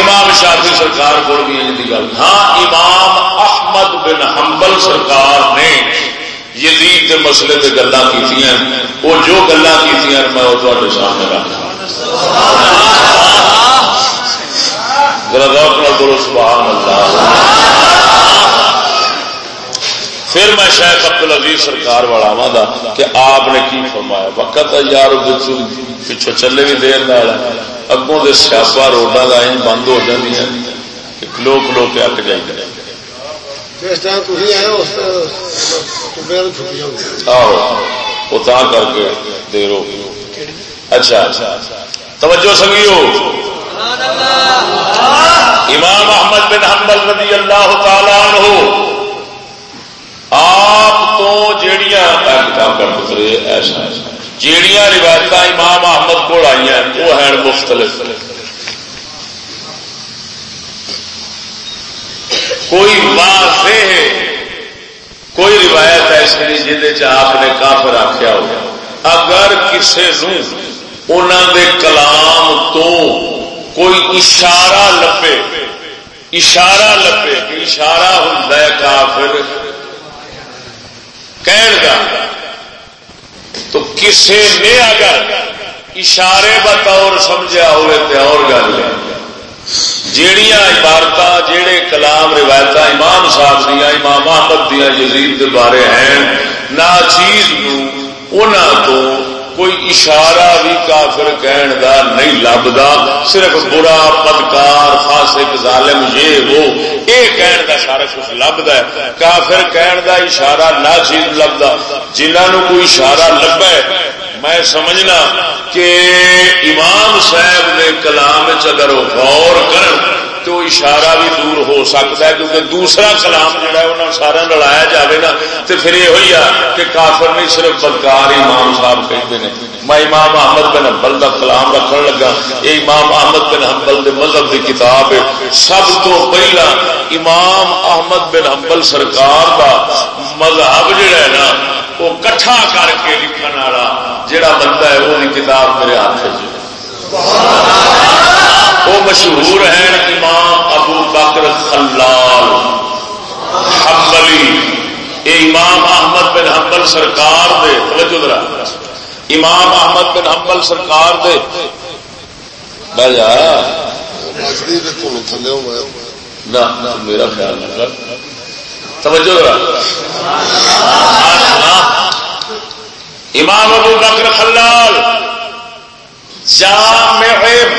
امام شافی سرکار کو بھی گل۔ ہاں امام احمد بن حنبل سرکار نے یزید کے مسئلے سے گلا کی وہ جو گلا کی میں وہ تے سامنے رکھ بولو سبحان اللہ۔ پھر میں شاید عبد العزیز سرکار والا وا کہ آپ نے کی فرمایا؟ وقت یار پچھو چلے بھی دیر اگوں کے سیاپا روڈا کا بند ہو جاتی ہیں۔ کلو کلو کے اک جائیں آہو کر کے دیر ہو اچھا اچھا توجہ سنگیو۔ امام احمد بن حنبل رضی اللہ تعالی عنہ۔ آپ تو جیڑیاں کتاب کا پترے ایسا جیڑیاں روایت امام احمد کو آئی ہیں وہ ہیں مختلف۔ کوئی واضح ہے، کوئی روایت ایسی نہیں جہد آپ نے کافر آخیا ہو۔ اگر کسی دے کلام تو کوئی اشارہ لبے اشارہ لبے اشارہ ہوں کافر کہن دا تو کسے نے اگر اشارے بطور سمجھا ہوئے تے اور گل ہے۔ جیڑیاں عبارت جیڑے کلام روایت امام صاحب دیا امام احمد دیا یزید کے بارے ہیں نہ چیز تو کوئی اشارہ بھی کافر کہن دا نہیں لبدا، صرف برا پدکار، فاسق، ظالم یہ وہ یہ کہن دا سارا کچھ لبدا ہے۔ کافر کہن دا اشارہ نہ چیز لبدا جنہوں کوئی اشارہ لبا ہے، میں سمجھنا کہ امام صاحب نے کلام اگر غور کر تو اشارہ بھی دور ہو سکتا ہے، کیونکہ دوسرا کلام جڑا ہے انہوں سارا لڑایا جائے نا تو پھر یہ ہوئی کہ کافر نہیں، صرف بدکار امام صاحب کہتے ہیں میں امام احمد بن حنبل کا کلام رکھن لگا۔ یہ امام احمد بن حنبل دے مذہب کی کتاب ہے۔ سب تو پہلا امام احمد بن حنبل سرکار کا مذہب جڑا ہے نا، وہ کٹھا کر کے لکھن والا جڑا بندہ ہے، وہ کتاب میرے ہاتھ چ وہ مشہور ہیں امام ابو بکر خلال حنبلی۔ یہ امام احمد بن حنبل سرکار دے توجہ ذرا۔ امام احمد بن حنبل سرکار دے۔ بجا نہ میرا خیال نہ توجہ ذرا۔ امام ابو بکر خلال جامع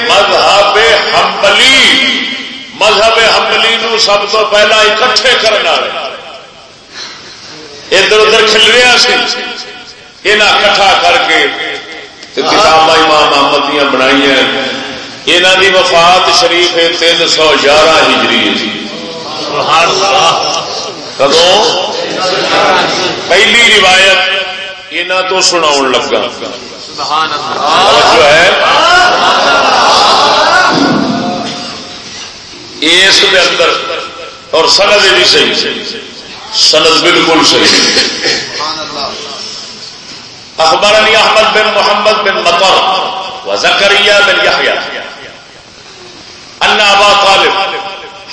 مذہب۔ مذہب حنبلی نو سب تو پہلا اکٹھے کرنا ادھر ادھر کھلیا سی۔ یہ کٹھا کر کے کتاب امام محمد دیا بنائی یہاں کی وفات شریف ہے تین سو گیارہ ہجری کدو؟ پہلی روایت یہاں تو سنا لگا۔ جو ہے؟ اس دے اندر اور سند بھی صحیح۔ سند بالکل صحیح۔ اخبرني احمد بن محمد بن مطر وزكريا بن يحيى ان ابا طالب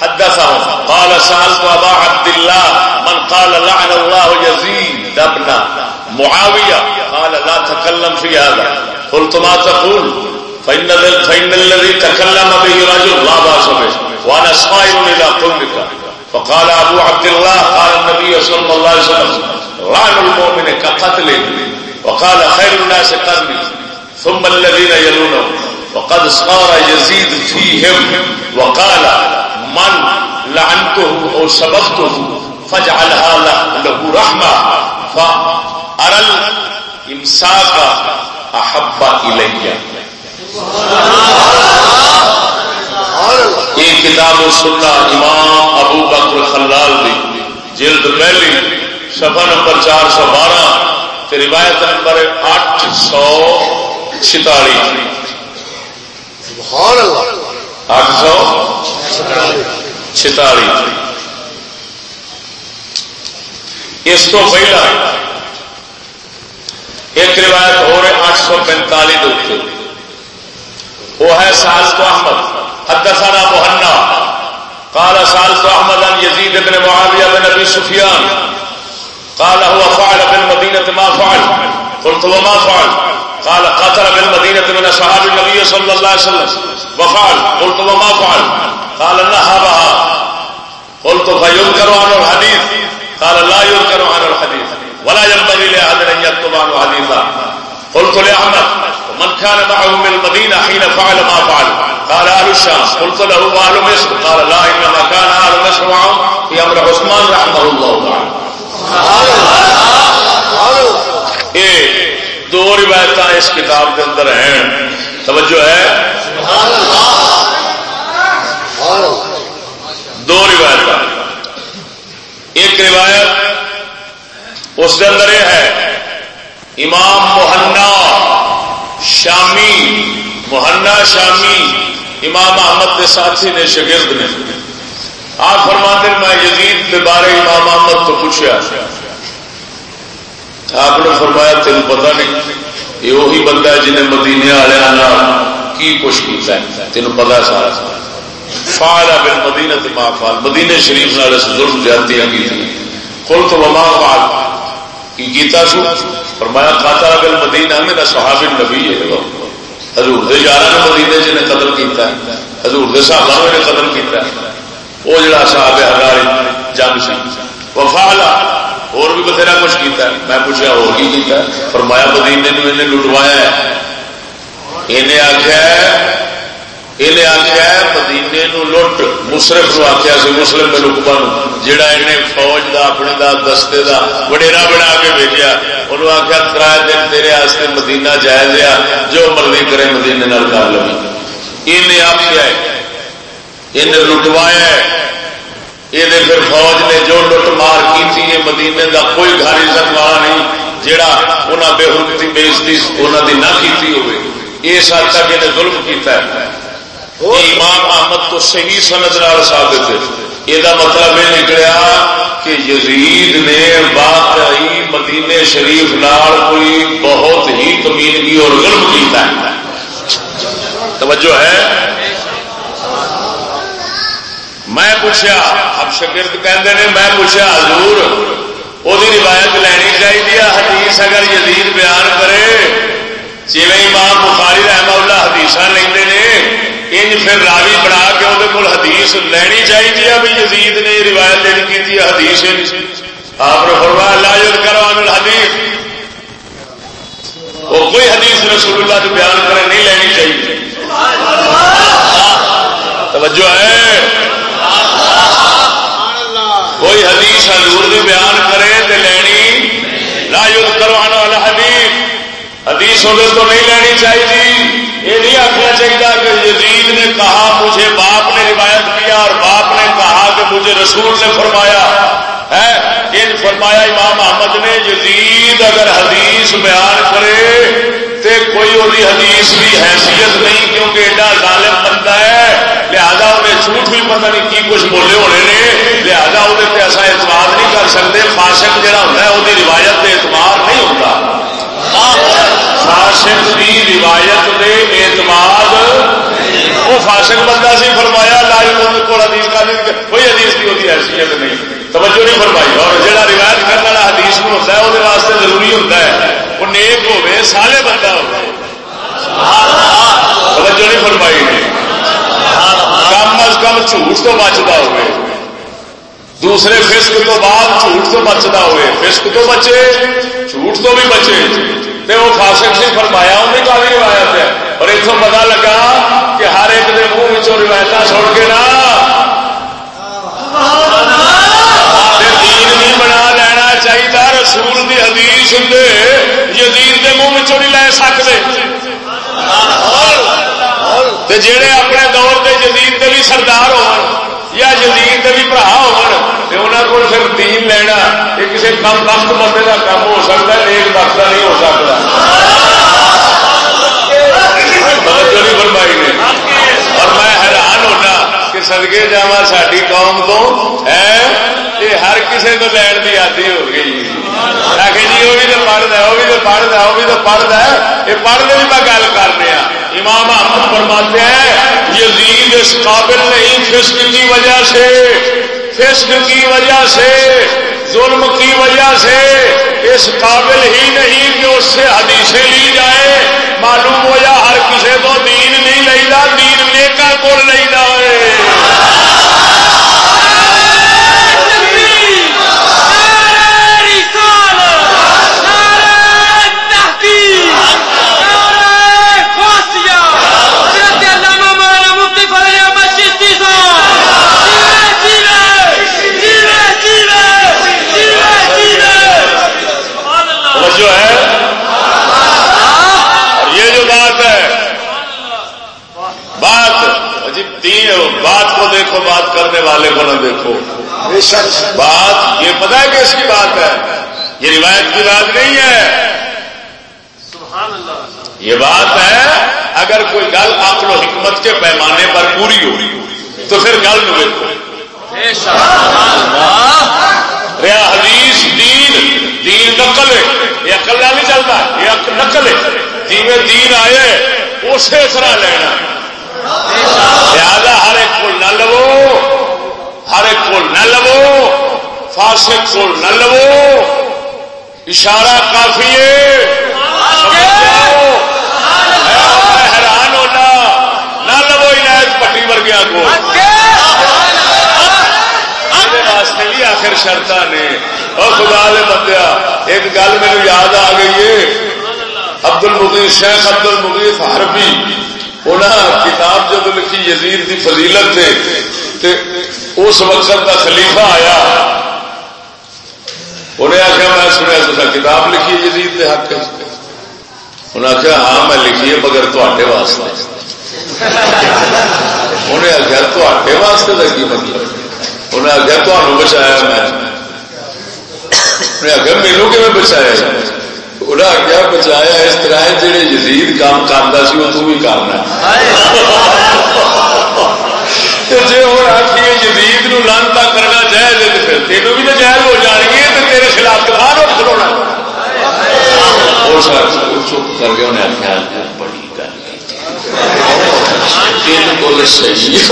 حدثهم، قال سالت ابا عبد الله من قال لعن الله يزيد ابن معاويه قال لا تكلم في هذا۔ قلت ما تقول؟ فإن, فإن الذي تكلم به رجل لا باس به وأنا صائم إلى قومك فقال أبو عبد الله قال النبي صلى الله عليه وسلم لعن المؤمن كقتله وقال خير الناس قرني ثم الذين يلونهم وقد صار يزيد فيهم وقال من لعنته أو سبقته فاجعلها له رحمة فأرى امسا کا احبا یہ کتاب و سننا امام ابو بکر خلال دی، جلد پہلی سفر نمبر چار سو بارہ روایت نمبر اٹھ سو چھتالی اٹھ سو چھتالی اس کو پہلا، ایک روایت ہو رہے آٹھ سو پینتالی دے وہ ہے سال تو احمد، حدثنا محنا قال سال تو احمد ان يزيد بن معاويه بن ابي سفيان قال هو فعل بالمدينه ما فعل، قلت وما فعل، قال قتل بالمدينه من اصحاب النبي صلى الله عليه وسلم، وفعل، قلت وما فعل، قال نهبها قلت فيذكر عن الحديث قال لا يذكر عن الحديث ولا ينبغي لاحد ان يكتب عنه حديثا قلت لاحمد من كان معه من المدينه حين فعل ما فعل. قال اهل الشام، قلت له واهل مصر. قال، لا انما كان اهل مصر معهم في امر عثمان رحمه الله تعالى. یہ دو روایت اس کتاب کے اندر ہیں. توجہ ہے؟ دو روایت ایک روایت اس کے اندر یہ ہے، امام محنا شامی محنا شامی، امام احمد کے ساتھی نے، شگرد نے۔ آپ فرما دیں میں یزید کے بارے امام احمد تو پوچھا۔ آپ نے فرمایا، تین پتا نہیں۔ یہ وہی بندہ ہے جنہیں مدینے والے کی کچھ کیا تین پتا سارا سارا۔ فال بن مدینہ فال مدینے شریف والے سے ظلم زیادتیاں کی تھی۔ کل تو وما فال کی کیتا سو فرمایا قاتل بل مدینہ میں نہ صحابی نبی ہے ہزور کے یار نے مدینے جی نے قتل کیا ہزور کے صحابہ نے قتل کیا وہ جڑا صاحب ہزار جنگ سی۔ وفالا اور بھی بتھیرا کچھ کیتا ہے۔ میں پوچھا اور کی کیتا ہے؟ فرمایا مدینے انہیں لٹوایا ہے۔ انہیں آخیا انہیں آخیا مدینے نو لٹ مصرف نو آخیا سی مسلم میں لکبا جہا انہیں فوج دا اپنے دا دستے دا وڈیرا بنا کے بھیجا انہوں آخیا ترائے دن تیرے آستے مدینہ جائز لیا جو مرضی کرے مدینے نال کر لو انہیں آخیا انہیں لٹوایا یہ پھر فوج نے جو لٹ مار کی مدینے دا کوئی گھر عزت والا نہیں جہاں انہیں بے حکتی بےزتی انہوں کی نہ کی ہوئے اس حد تک انہیں ظلم کیتا ہے امام احمد تو صحیح سند نال ثابت ہے یہ مطلب یہ نکلیا کہ یزید نے واقعی مدینے شریف نال کوئی بہت ہی کمینگی اور ظلم کیتا ہے۔ توجہ ہے؟ میں پوچھا اب شگرد کہتے ہیں میں پوچھا حضور وہ روایت لینی چاہیے حدیث اگر یزید بیان کرے جی امام بخاری رحمہ اللہ حدیث لے ان پھر راوی بنا کے وہ حدیث لینی چاہیے ابھی یزید نے روایت جی کی حدیث آپ نے فرمایا، لا کرو حدیث وہ کوئی حدیث رسول اللہ جو بیان کرے نہیں لینی چاہیے توجہ ہے؟ کوئی حدیث حضور نے بیان کرے تو لینی۔ لا کرو حدیث حدیث ہوگی تو نہیں لینی چاہیے یہ نہیں آخنا چاہیے کہ یزید نے کہا، مجھے باپ نے روایت کیا اور باپ نے کہا کہ مجھے رسول نے فرمایا۔ ہے، ان فرمایا امام احمد نے، یزید اگر حدیث بیان کرے تو کوئی وہی حدیث کی حیثیت نہیں، کیونکہ ایڈا ظالم بندہ ہے۔ لہذا انہیں جھوٹ بھی پتہ نہیں کی کچھ بولے ہونے نے۔ لہذا وہ ایسا اعتماد نہیں کر سکتے۔ فاسق جہاں ہوتا ہے وہ روایت سے اعتماد نہیں ہوتا فاسق کی روایت دے اعتماد۔ وہ فاسق بندہ سی فرمایا لائی کو حدیث کا کوئی حدیث کی ہوتی حیثیت نہیں۔ توجہ نہیں فرمائی۔ اور جہاں روایت کرنے والا حدیث میں ہوتا ہے وہ واسطے ضروری ہوتا ہے۔ وہ نیک ہوے سالے بندہ ہو توجہ نہیں فرمائی۔ کم از کم جھوٹ تو بچتا ہوئے دوسرے فسق تو بعد جھوٹ تو بچتا ہوئے فسق تو بچے۔ جھوٹ تو بھی بچے۔ تے وہ فاسق سے فرمایا انہیں کا بھی روایت ہے۔ اور اتوں پتا لگا کہ ہر ایک دے منہ روایت سن کے نا۔ دین بنا لینا چاہیے رسول کی حدیث دے، یزید کے منہ نہیں لے سکتے جہے اپنے دور کے جدید کے بھی سردار ہو یا جدید کے بھی برا ہو انہوں کو پھر دین لینا۔ یہ کسی کم وقت بندے کا کام ہو سکتا ہے، ایک وقت کا نہیں ہو سکتا۔ فرمائی نے۔ اور میں حیران ہونا کہ سدگے جا ساری قوم تو ہے، یہ ہر کسی کو لین کی آدھی ہو گئی۔ آخر جی وہ بھی تو پڑھتا ہے، وہ بھی تو پڑھتا ہے، وہ بھی تو پڑھتا ہے۔ یہ پڑھنے بھی میں گل کرنے امام احمد فرماتے ہیں، یزید اس قابل نہیں فسق کی وجہ سے۔ فسق کی وجہ سے، ظلم کی وجہ سے اس قابل ہی نہیں کہ اس سے حدیثیں لی جائے معلوم ہو یا ہر کسی کو دین نہیں لینا دین نیکا کو لے کرنے والے کو نہ دیکھو۔ بات، یہ پتا ہے کہ اس کی بات ہے۔ یہ روایت کی بات نہیں ہے۔ یہ بات ہے، اگر کوئی گل عقل و حکمت کے پیمانے پر پوری ہو، تو پھر گل نو دیکھو۔ ریا حدیث، دین دین نقل ہے۔ یہ عقل نہیں چلتا، یہ نقل ہے۔ جی دین آئے، اسی طرح لینا۔ ہر ایک کو نہ لو، ہر ایک کو نہ لو، فاسق کو نہ لو، اشارہ کافی ہے۔ حیران ہونا، نہ لو عنایت پٹی ورگیا کو آخر شرط نے۔ اور خدا نے بندیا ایک گل میرے یاد آ گئی ہے۔ عبد المغیث شیخ عبد المغیث حربی۔ انہیں کتاب جب لکھی، یزید کی فضیلت سے اس وقت کا خلیفہ آیا۔ انہیں آخیا میں سنیا تو کتاب لکھی جدید کے حق انہیں آخیا ہاں میں لکھی ہے، مگر تے واسطے۔ انہیں آخیا تے واسطے کا کی مطلب؟ انہیں آخیا تمہوں بچایا میں۔ انہیں آخیا میرے کیون بچایا انہیں آخیا بچایا اس طرح جہے جدید کام کرتا سی وہ تو بھی کرنا جی ہوں آخیے جدید نو لانتا کرنا جائز ہے پھر تینوں بھی تو جائز ہو جان گی تو تیرے خلاف کفار ہو کھلونا چپ کر کے انہیں آخیا بڑی گل بالکل صحیح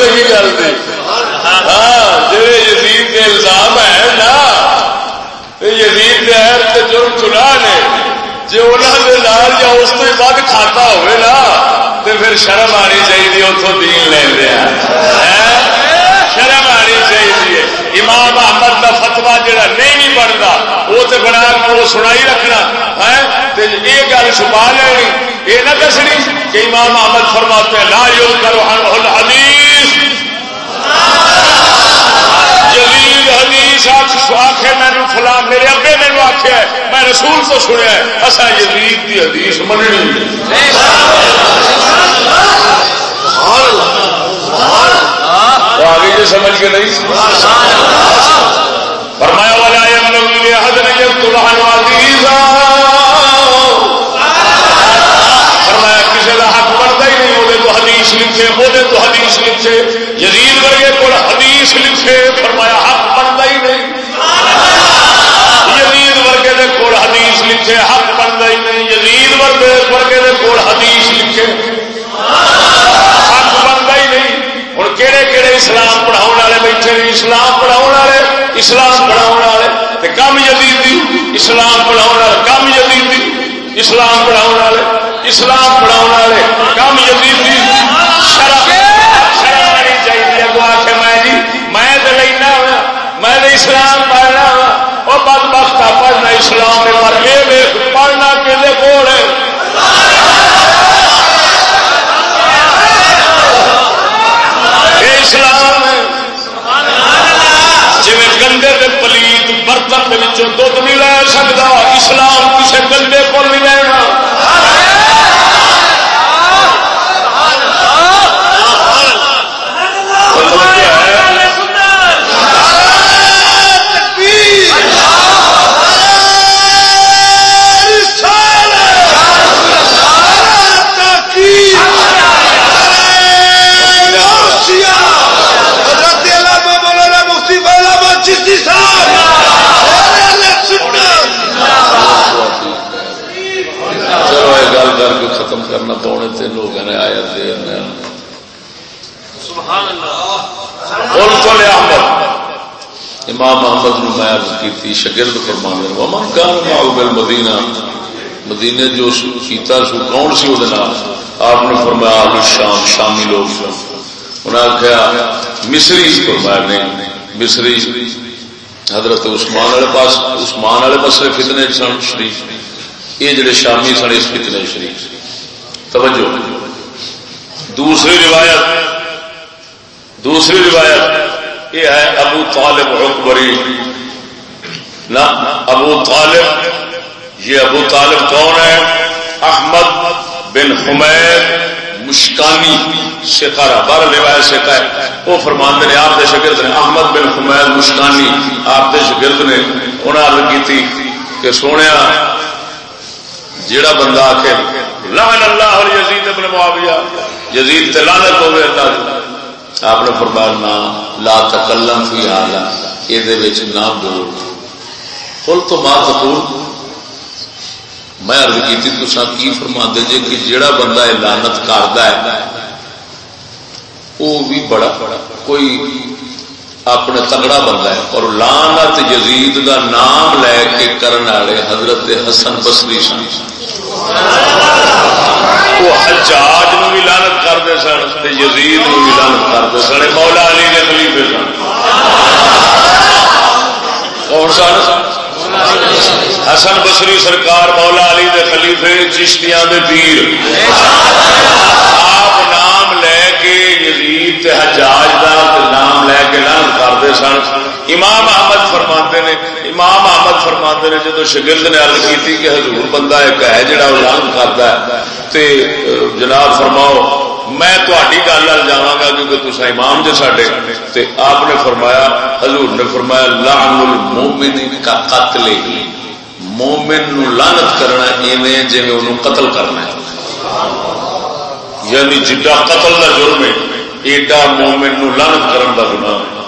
لگی گل ہاں جی یزید کے الزام ہے نا یزید کے ہے جرم چنا نے جی انہوں یا اس کو بعد کھاتا ہوئے نا تو پھر شرم آنی چاہیے اتوں دین لے لیا شرم آنی چاہیے۔ امام احمد کا فتوا جڑا نہیں نہیں بنتا، وہ تو بنا وہ سنا ہی رکھنا ہے یہ گل چھپا لینی یہ نہ دسنی کہ امام احمد فرماتے ہیں، لا یو کرو حدیث جلیل حدیث آخے مینو فلاں میرے ابے مینو آخیا میں رسول تو سنیا اصا یزید کی حدیث مننی۔ آگے جی سمجھ کے نہیں؟ فرمایا والا حد نہیں تو لہن فرمایا کسی کا حق بنتا ہی نہیں وہ تو حدیث لکھے وہ تو حدیث لکھے یزید ورگے کو حدیث لکھے فرمایا حق بنتا ہی نہیں۔ یزید ورگے دے کول حدیث لکھے حق بنتا ہی نہیں۔ یزید ورگے ورگے دے کول حدیث لکھے حق بنتا ہی نہیں۔ ہوں کہڑے کہڑے اسلام پڑھاؤ والے بیٹھے نے اسلام پڑھاؤ والے، اسلام پڑھاؤ والے۔ کم یزید دی اسلام پڑھاؤ والے، کم یزید دی اسلام پڑھاؤ والے۔ اسلام پڑھاؤ والے۔ کم یزید شرم شرم آنی چاہیے۔ اگو آ کے میں جی میں تو لینا وا۔ میں اسلام پڑھنا وا۔ وہ بد بخت پڑھنا اسلام پر یہ پڑھنا کہ کول ہے؟ اسلام جی گندے پلیت برتن دھد نہیں لے سکتا اسلام کسی گندے کو کرنا پونے تین لوگ نے آیا امام محمد نے میں کی شگرد فرمان ومن کان بالمدینہ۔ مدینے جو کیتا سو کون سی وہ آپ نے فرمایا آل شام شامی لوگ آخیا مصری فرمایا نہیں مصری۔ حضرت عثمان والے پاس عثمان والے مسئلے فتنے سن شریف۔ یہ جڑے شامی سن اس فتنے شریف۔ توجہ۔ دوسری روایت دوسری روایت یہ ہے ابو طالب اکبری نہ ابو طالب، یہ ابو طالب کون ہے؟ احمد بن حمید مشکانی شکارا بار روایت سے ہے۔ وہ فرماندے نے، آپ کے شگرد نے، احمد بن حمید مشکانی، آپ کے شگرد نے انہیں عرض کی کہ سونے جیڑا بندہ آ کے لعن اللہ اور یزید ابن معاویہ، یزید تے لعنت ہوے اللہ آپ نے فرمایا نا لا تکلم فی حالا یہ وچ نہ بول قل تو ما تقول، میں عرض کی تھی تسا کی فرما دے جے کہ جیڑا بندہ یہ لعنت کردا ہے وہ بھی بڑا، کوئی اپنا تگڑا بندہ ہے۔ اور لانت یزید دا نام لے کے کرن والے حضرت حسن بصری سن وہ حجاج نو بھی لانت کرتے سن یزید نو بھی لانت کرتے سن۔ مولا علی کے خلیفے سن۔ کون سن؟ حسن بسری سرکار مولا علی دے خلیفے چشتیاں دے پیر۔ آپ نام لے کے یزید تے حجاج دا نام لے کے لانت کرتے سن۔ امام احمد فرماتے نے، امام احمد فرماتے نے جدو شگرد نے ارد کی کہ حضور بندہ ایک ہے جڑا اعلان کرتا ہے، تے جناب فرماؤ، میں تاری گل جا گا کیونکہ تصا امام جی سڈے تے آپ نے فرمایا، حضور نے فرمایا لعن المومن کا قتل مومن نو لانت کرنا ایویں جی انہوں قتل کرنا ہے۔ یعنی جڈا قتل کا جرم ہے۔ ایڈا مومن نو لانت کرن کا گناہ ہے۔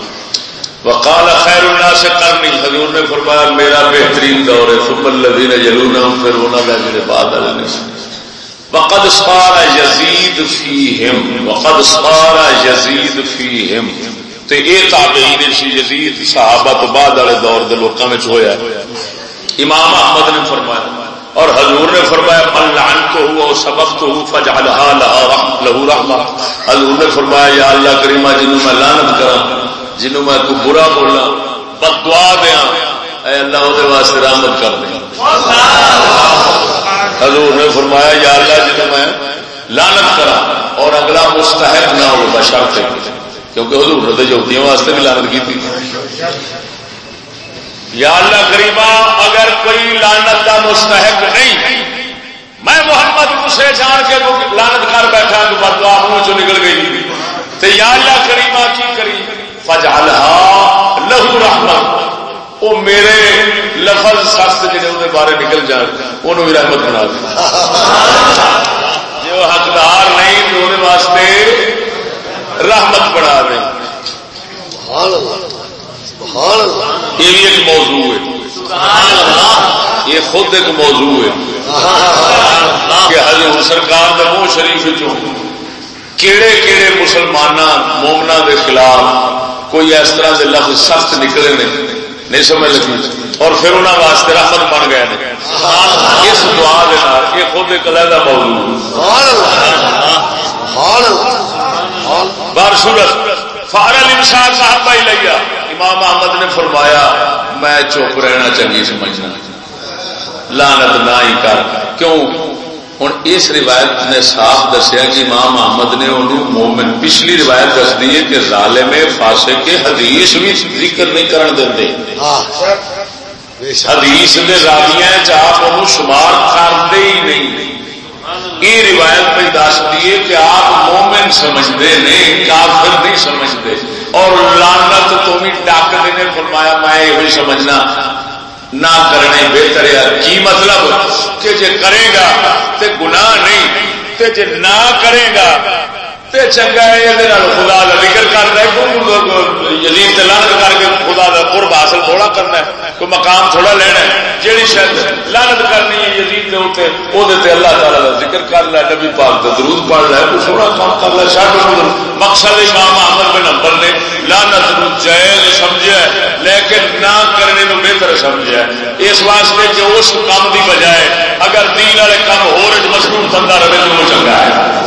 وقال خیر اللہ سے کرنی۔ حضور نے فرمایا، میرا بہترین دور ہے۔ ثم الذين يلونهم پھر انہاں دا میرے بعد والے نے وقد صار يزيد فيهم وقد صار يزيد فيهم تے اے تابعین سی، یزید صحابہ تو بعد والے دور دے لوکاں وچ ہویا امام احمد نے فرمایا اور حضور نے فرمایا، من لعنته هو سببته فجعلها له رحمه حضور نے فرمایا، یا اللہ کریمہ جنوں میں لعنت کراں جنوں میں کوئی برا بولنا بد دعا دیا اے اللہ وہ واسطے رحمت کر دیا حضور نے فرمایا، یا اللہ جنوں میں لانت کرا اور اگلا مستحق نہ ہو بشرط کیونکہ حضور نے تو واسطے بھی لانت کی تھی. یا اللہ کریمہ اگر کوئی لانت کا مستحق نہیں، میں محمد اسے جان کے لانت کر بیٹھا تو بدوا منہ چ نکل گئی۔ تو یا اللہ کریمہ کی کری؟ فجعلها لہو رحمت وہ میرے لفظ سخت جڑے وہ بارے نکل جان انہوں بھی رحمت بنا دے۔ جو حقدار نہیں، تو واسطے رحمت بنا دے۔ یہ بھی ایک موضوع ہے۔ یہ خود ایک موضوع ہے۔ کہ حضور سرکار کا منہ شریف کیڑے کیڑے مسلمان مومنا کے خلاف کوئی اس طرح کے لفظ سخت نکلے نے نہیں سمجھ لگی۔ اور پھر انہوں واسطے رحمت بن گئے نے۔ اس دعا کے یہ خود ایک علیحدہ موضوع بار سورت فار انسان صاحب ہی لیا امام احمد نے فرمایا میں چپ رہنا چنگی سمجھنا۔ لانت نہ ہی کر۔ کیوں؟ ہوں اس روایت نے صاف دسیا کہ امام محمد نے انہوں مومن پچھلی روایت دس دی ہے کہ ظالم فاسے کے حدیث بھی ذکر نہیں کرن دے حدیث کے راویاں آپ انہوں شمار کرتے ہی نہیں۔ یہ روایت پہ دس دیے کہ آپ مومن سمجھتے نہیں کافر نہیں سمجھتے اور لانت تو بھی ڈاک نے فرمایا، میں یہ سمجھنا نہ کرنے بہتر ہے۔ کی مطلب؟ کہ جے کرے گا تے گناہ نہیں تے جے نہ کرے گا تے چنگا ہے، یہ خدا کا ذکر کرنا ہے یزید لانت کر کے خدا کا قرب حاصل تھوڑا کرنا ہے۔ کوئی مقام تھوڑا لینا ہے۔ جیڑی شاید لانت کرنی ہے یزید کے اتنے وہ اللہ تعالیٰ کا ذکر کر لیا نبی پاک کا درود پڑھ لیا کوئی سونا کام کر لیا شاید مقصد امام احمد بن امبر نے لانت جائز سمجھا ہے، لیکن نہ کرنے کو بہتر سمجھا ہے۔ اس واسطے کہ اس کام کی بجائے اگر دین والے کام ہو مصروف بندہ رہے تو وہ چنگا ہے۔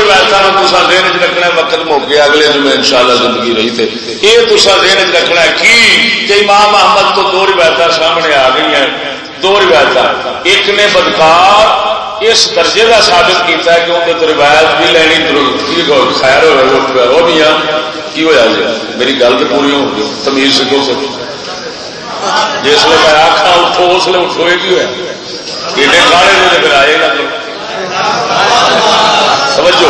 یہاں دو روایتوں دین چ رکھنا وقت مو گیا اگلے جمعے ان شاء اللہ زندگی رہی تھے یہ تصا دین چ رکھنا کی کہ امام احمد تو دو روایت سامنے آ گئی ہیں، دو روایت ایک نے بدکار اس درجے کا ثابت کیتا ہے کہ اندر تو روایت بھی لینی خیر ہوئے، وہ بھی ہاں۔ کی ہوا جی؟ میری گل تو پوری ہو گئی، تمیز سے کیوں سکتی جس لیے میں آخا اٹھو، اس لیے اٹھو یہ ہوا ایڈے کالے پھر آئے گا سمجھو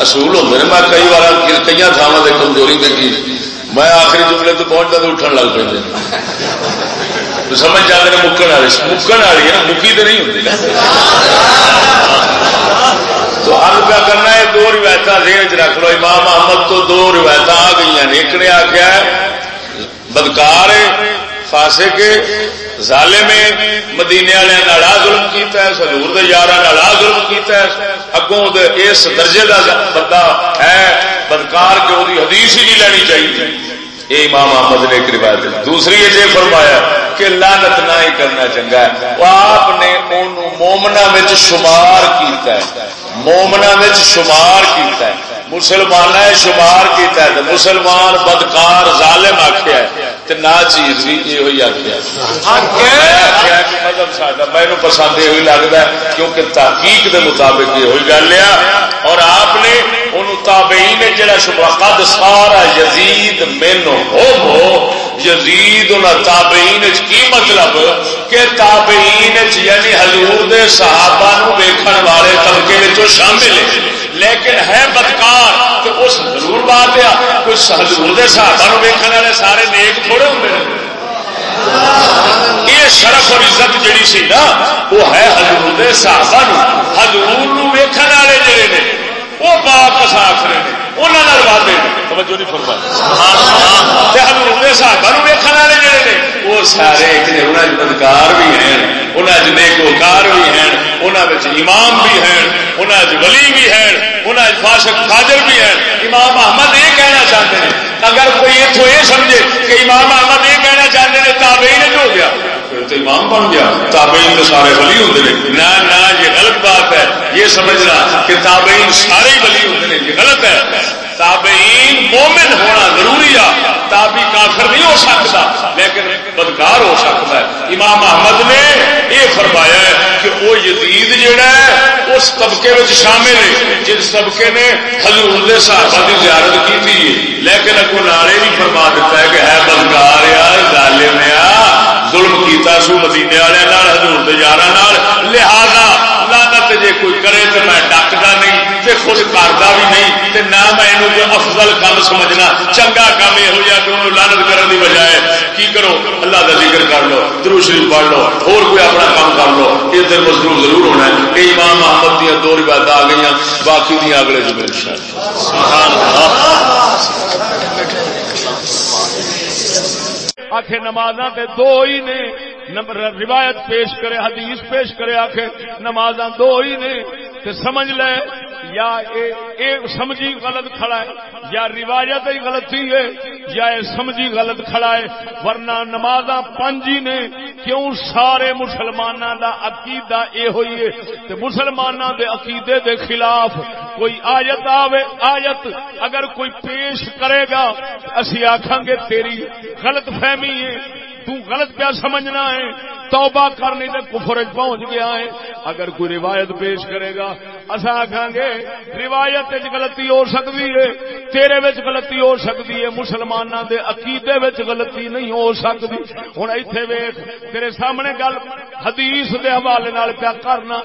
اصول ہوتے ہیں میں کئی بار کئی تھاوا سے کمزوری دیکھی۔ میں آخری جملے تو پہنچتا تو اٹھن لگ پہ سمجھ جاتے ہیں مکن والی۔ مکن والی ہے نا، مکی تو نہیں ہوتی تو حل کیا کرنا ہے، دو روایت ذہن چ رکھ لو۔ امام محمد تو دو روایت آ گئی ایک نے آخیا بدکار فاسے کے ظالم، مدینے والے نالا ظلم کیتا ہے سدور دے یار نالا ظلم کیتا ہے، اگوں اس درجے کا بندہ ہے، بدکار کے وہ حدیث ہی نہیں لینی چاہیے۔ یہ امام احمد نے ایک روایت دوسری یہ فرمایا کہ لانت نہ ہی کرنا چنگا ہے۔ آپ نے مومنا شمار کیتا ہے۔ مومنا شمار کیتا ہے۔ مسلمان شمار کیتا ہے مسلمان بدکار ظالم آخیا چیز بھی یہ آخیا مذہب ساڈا مینو پسند یہ لگتا ہے کیونکہ تحقیق دے مطابق یہ گل ہے۔ اور آپ نے ان تابعین جڑا شبہ قد سارا یزید مینو ہو یزید ان تابعین کی مطلب؟ کہ تابعین یعنی حضور دے صحابہ نو ویکھن والے طبقے وچ شامل ہے۔ لیکن ہے بدکار تو اس ضرور بات ہے کوئی حضور دے صحابہ نو ویکھن والے سارے نیک تھوڑے ہوں یہ شرف اور عزت جڑی سی نا، وہ ہے حضور دے صحابہ نو۔ حضور نو ویکھن والے جڑے نے، وہ پاک آخر نے انہوں وعدے توجہ نہیں فرمائی۔ حضور دے صحابہ نو ویکھن والے جڑے نے۔ وہ سارے انہاں بدکار بھی ہیں، انہاں نیکوکار بھی ہیں، انہاں امام بھی ہیں، انہاں ولی بھی ہیں، انہاں فاسق فاجر بھی ہیں۔ امام احمد یہ کہنا چاہتے ہیں۔ اگر کوئی اتو یہ سمجھے کہ امام احمد یہ کہنا چاہتے ہیں، تابعین نے ہو گیا تو امام بن گیا۔ تابعین تو سارے ولی ہوتے ہیں نہ نہ، یہ غلط بات ہے۔ یہ سمجھنا کہ تابعین سارے ولی ہوتے ہیں یہ غلط ہے۔ تابعین مومن ہونا ضروری ہے۔ تابی کافر نہیں ہو سکتا، لیکن بدکار ہو سکتا ہے۔ امام احمد نے یہ فرمایا ہے کہ وہ یزید جڑا ہے، اس طبقے میں شامل ہے جس طبقے نے حضور صحابہ کی زیارت کی تھی لیکن اگو نارے بھی فرما دیتا ہے کہ ہے بدکار یار، ظالم ظلم کیتا سو مدینے والے حضور یار لہذا لانت جے کوئی کرے تو میں ڈکتا نہیں تے خود کرتا بھی نہیں، تے نہ میں کوئی افضل کام سمجھنا۔ چنگا کام یہ ہو کہ انہوں لانت کرنے کی بجائے۔ کی کرو؟ اللہ کا ذکر کر لو درو شریف پڑھ لو اور کوئی اپنا کام کر لو۔ یہ دن ضرور ہونا ہے۔ یہ امام محمد دیا دو روایت آ گئی باقی دیا اگلے جمعے آخر نماز دو ہی نے۔ روایت پیش کرے، حدیث پیش کرے، آخر نماز دو ہی نے۔ سمجھ لے، یا اے سمجھی غلط کھڑا ہے، یا روایت ہی غلطی ہے، یا اے سمجھی غلط کھڑا ہے، ورنہ نماز پنجی نے، کیوں سارے مسلمانوں دا عقیدہ اے ہوئی ہے؟ تے مسلمانوں دے عقیدے دے خلاف کوئی آیت آوے، آیت اگر کوئی پیش کرے گا، اسی آکھاں گے تیری غلط فہمی ہے۔ تو غلط کیا سمجھنا ہے، توبہ کرنے تے کفر پہنچ گیا ہے۔ اگر کوئی روایت پیش کرے گا اصا آخان گے، روایت غلطی ہو سکتی ہے، تیرے وچ غلطی ہو سکتی ہے مسلمانوں دے عقیدے وچ غلطی نہیں ہو سکتی۔ ہوں ایتھے ویخ تیرے سامنے گل حدیث دے حوالے پیا کرنا۔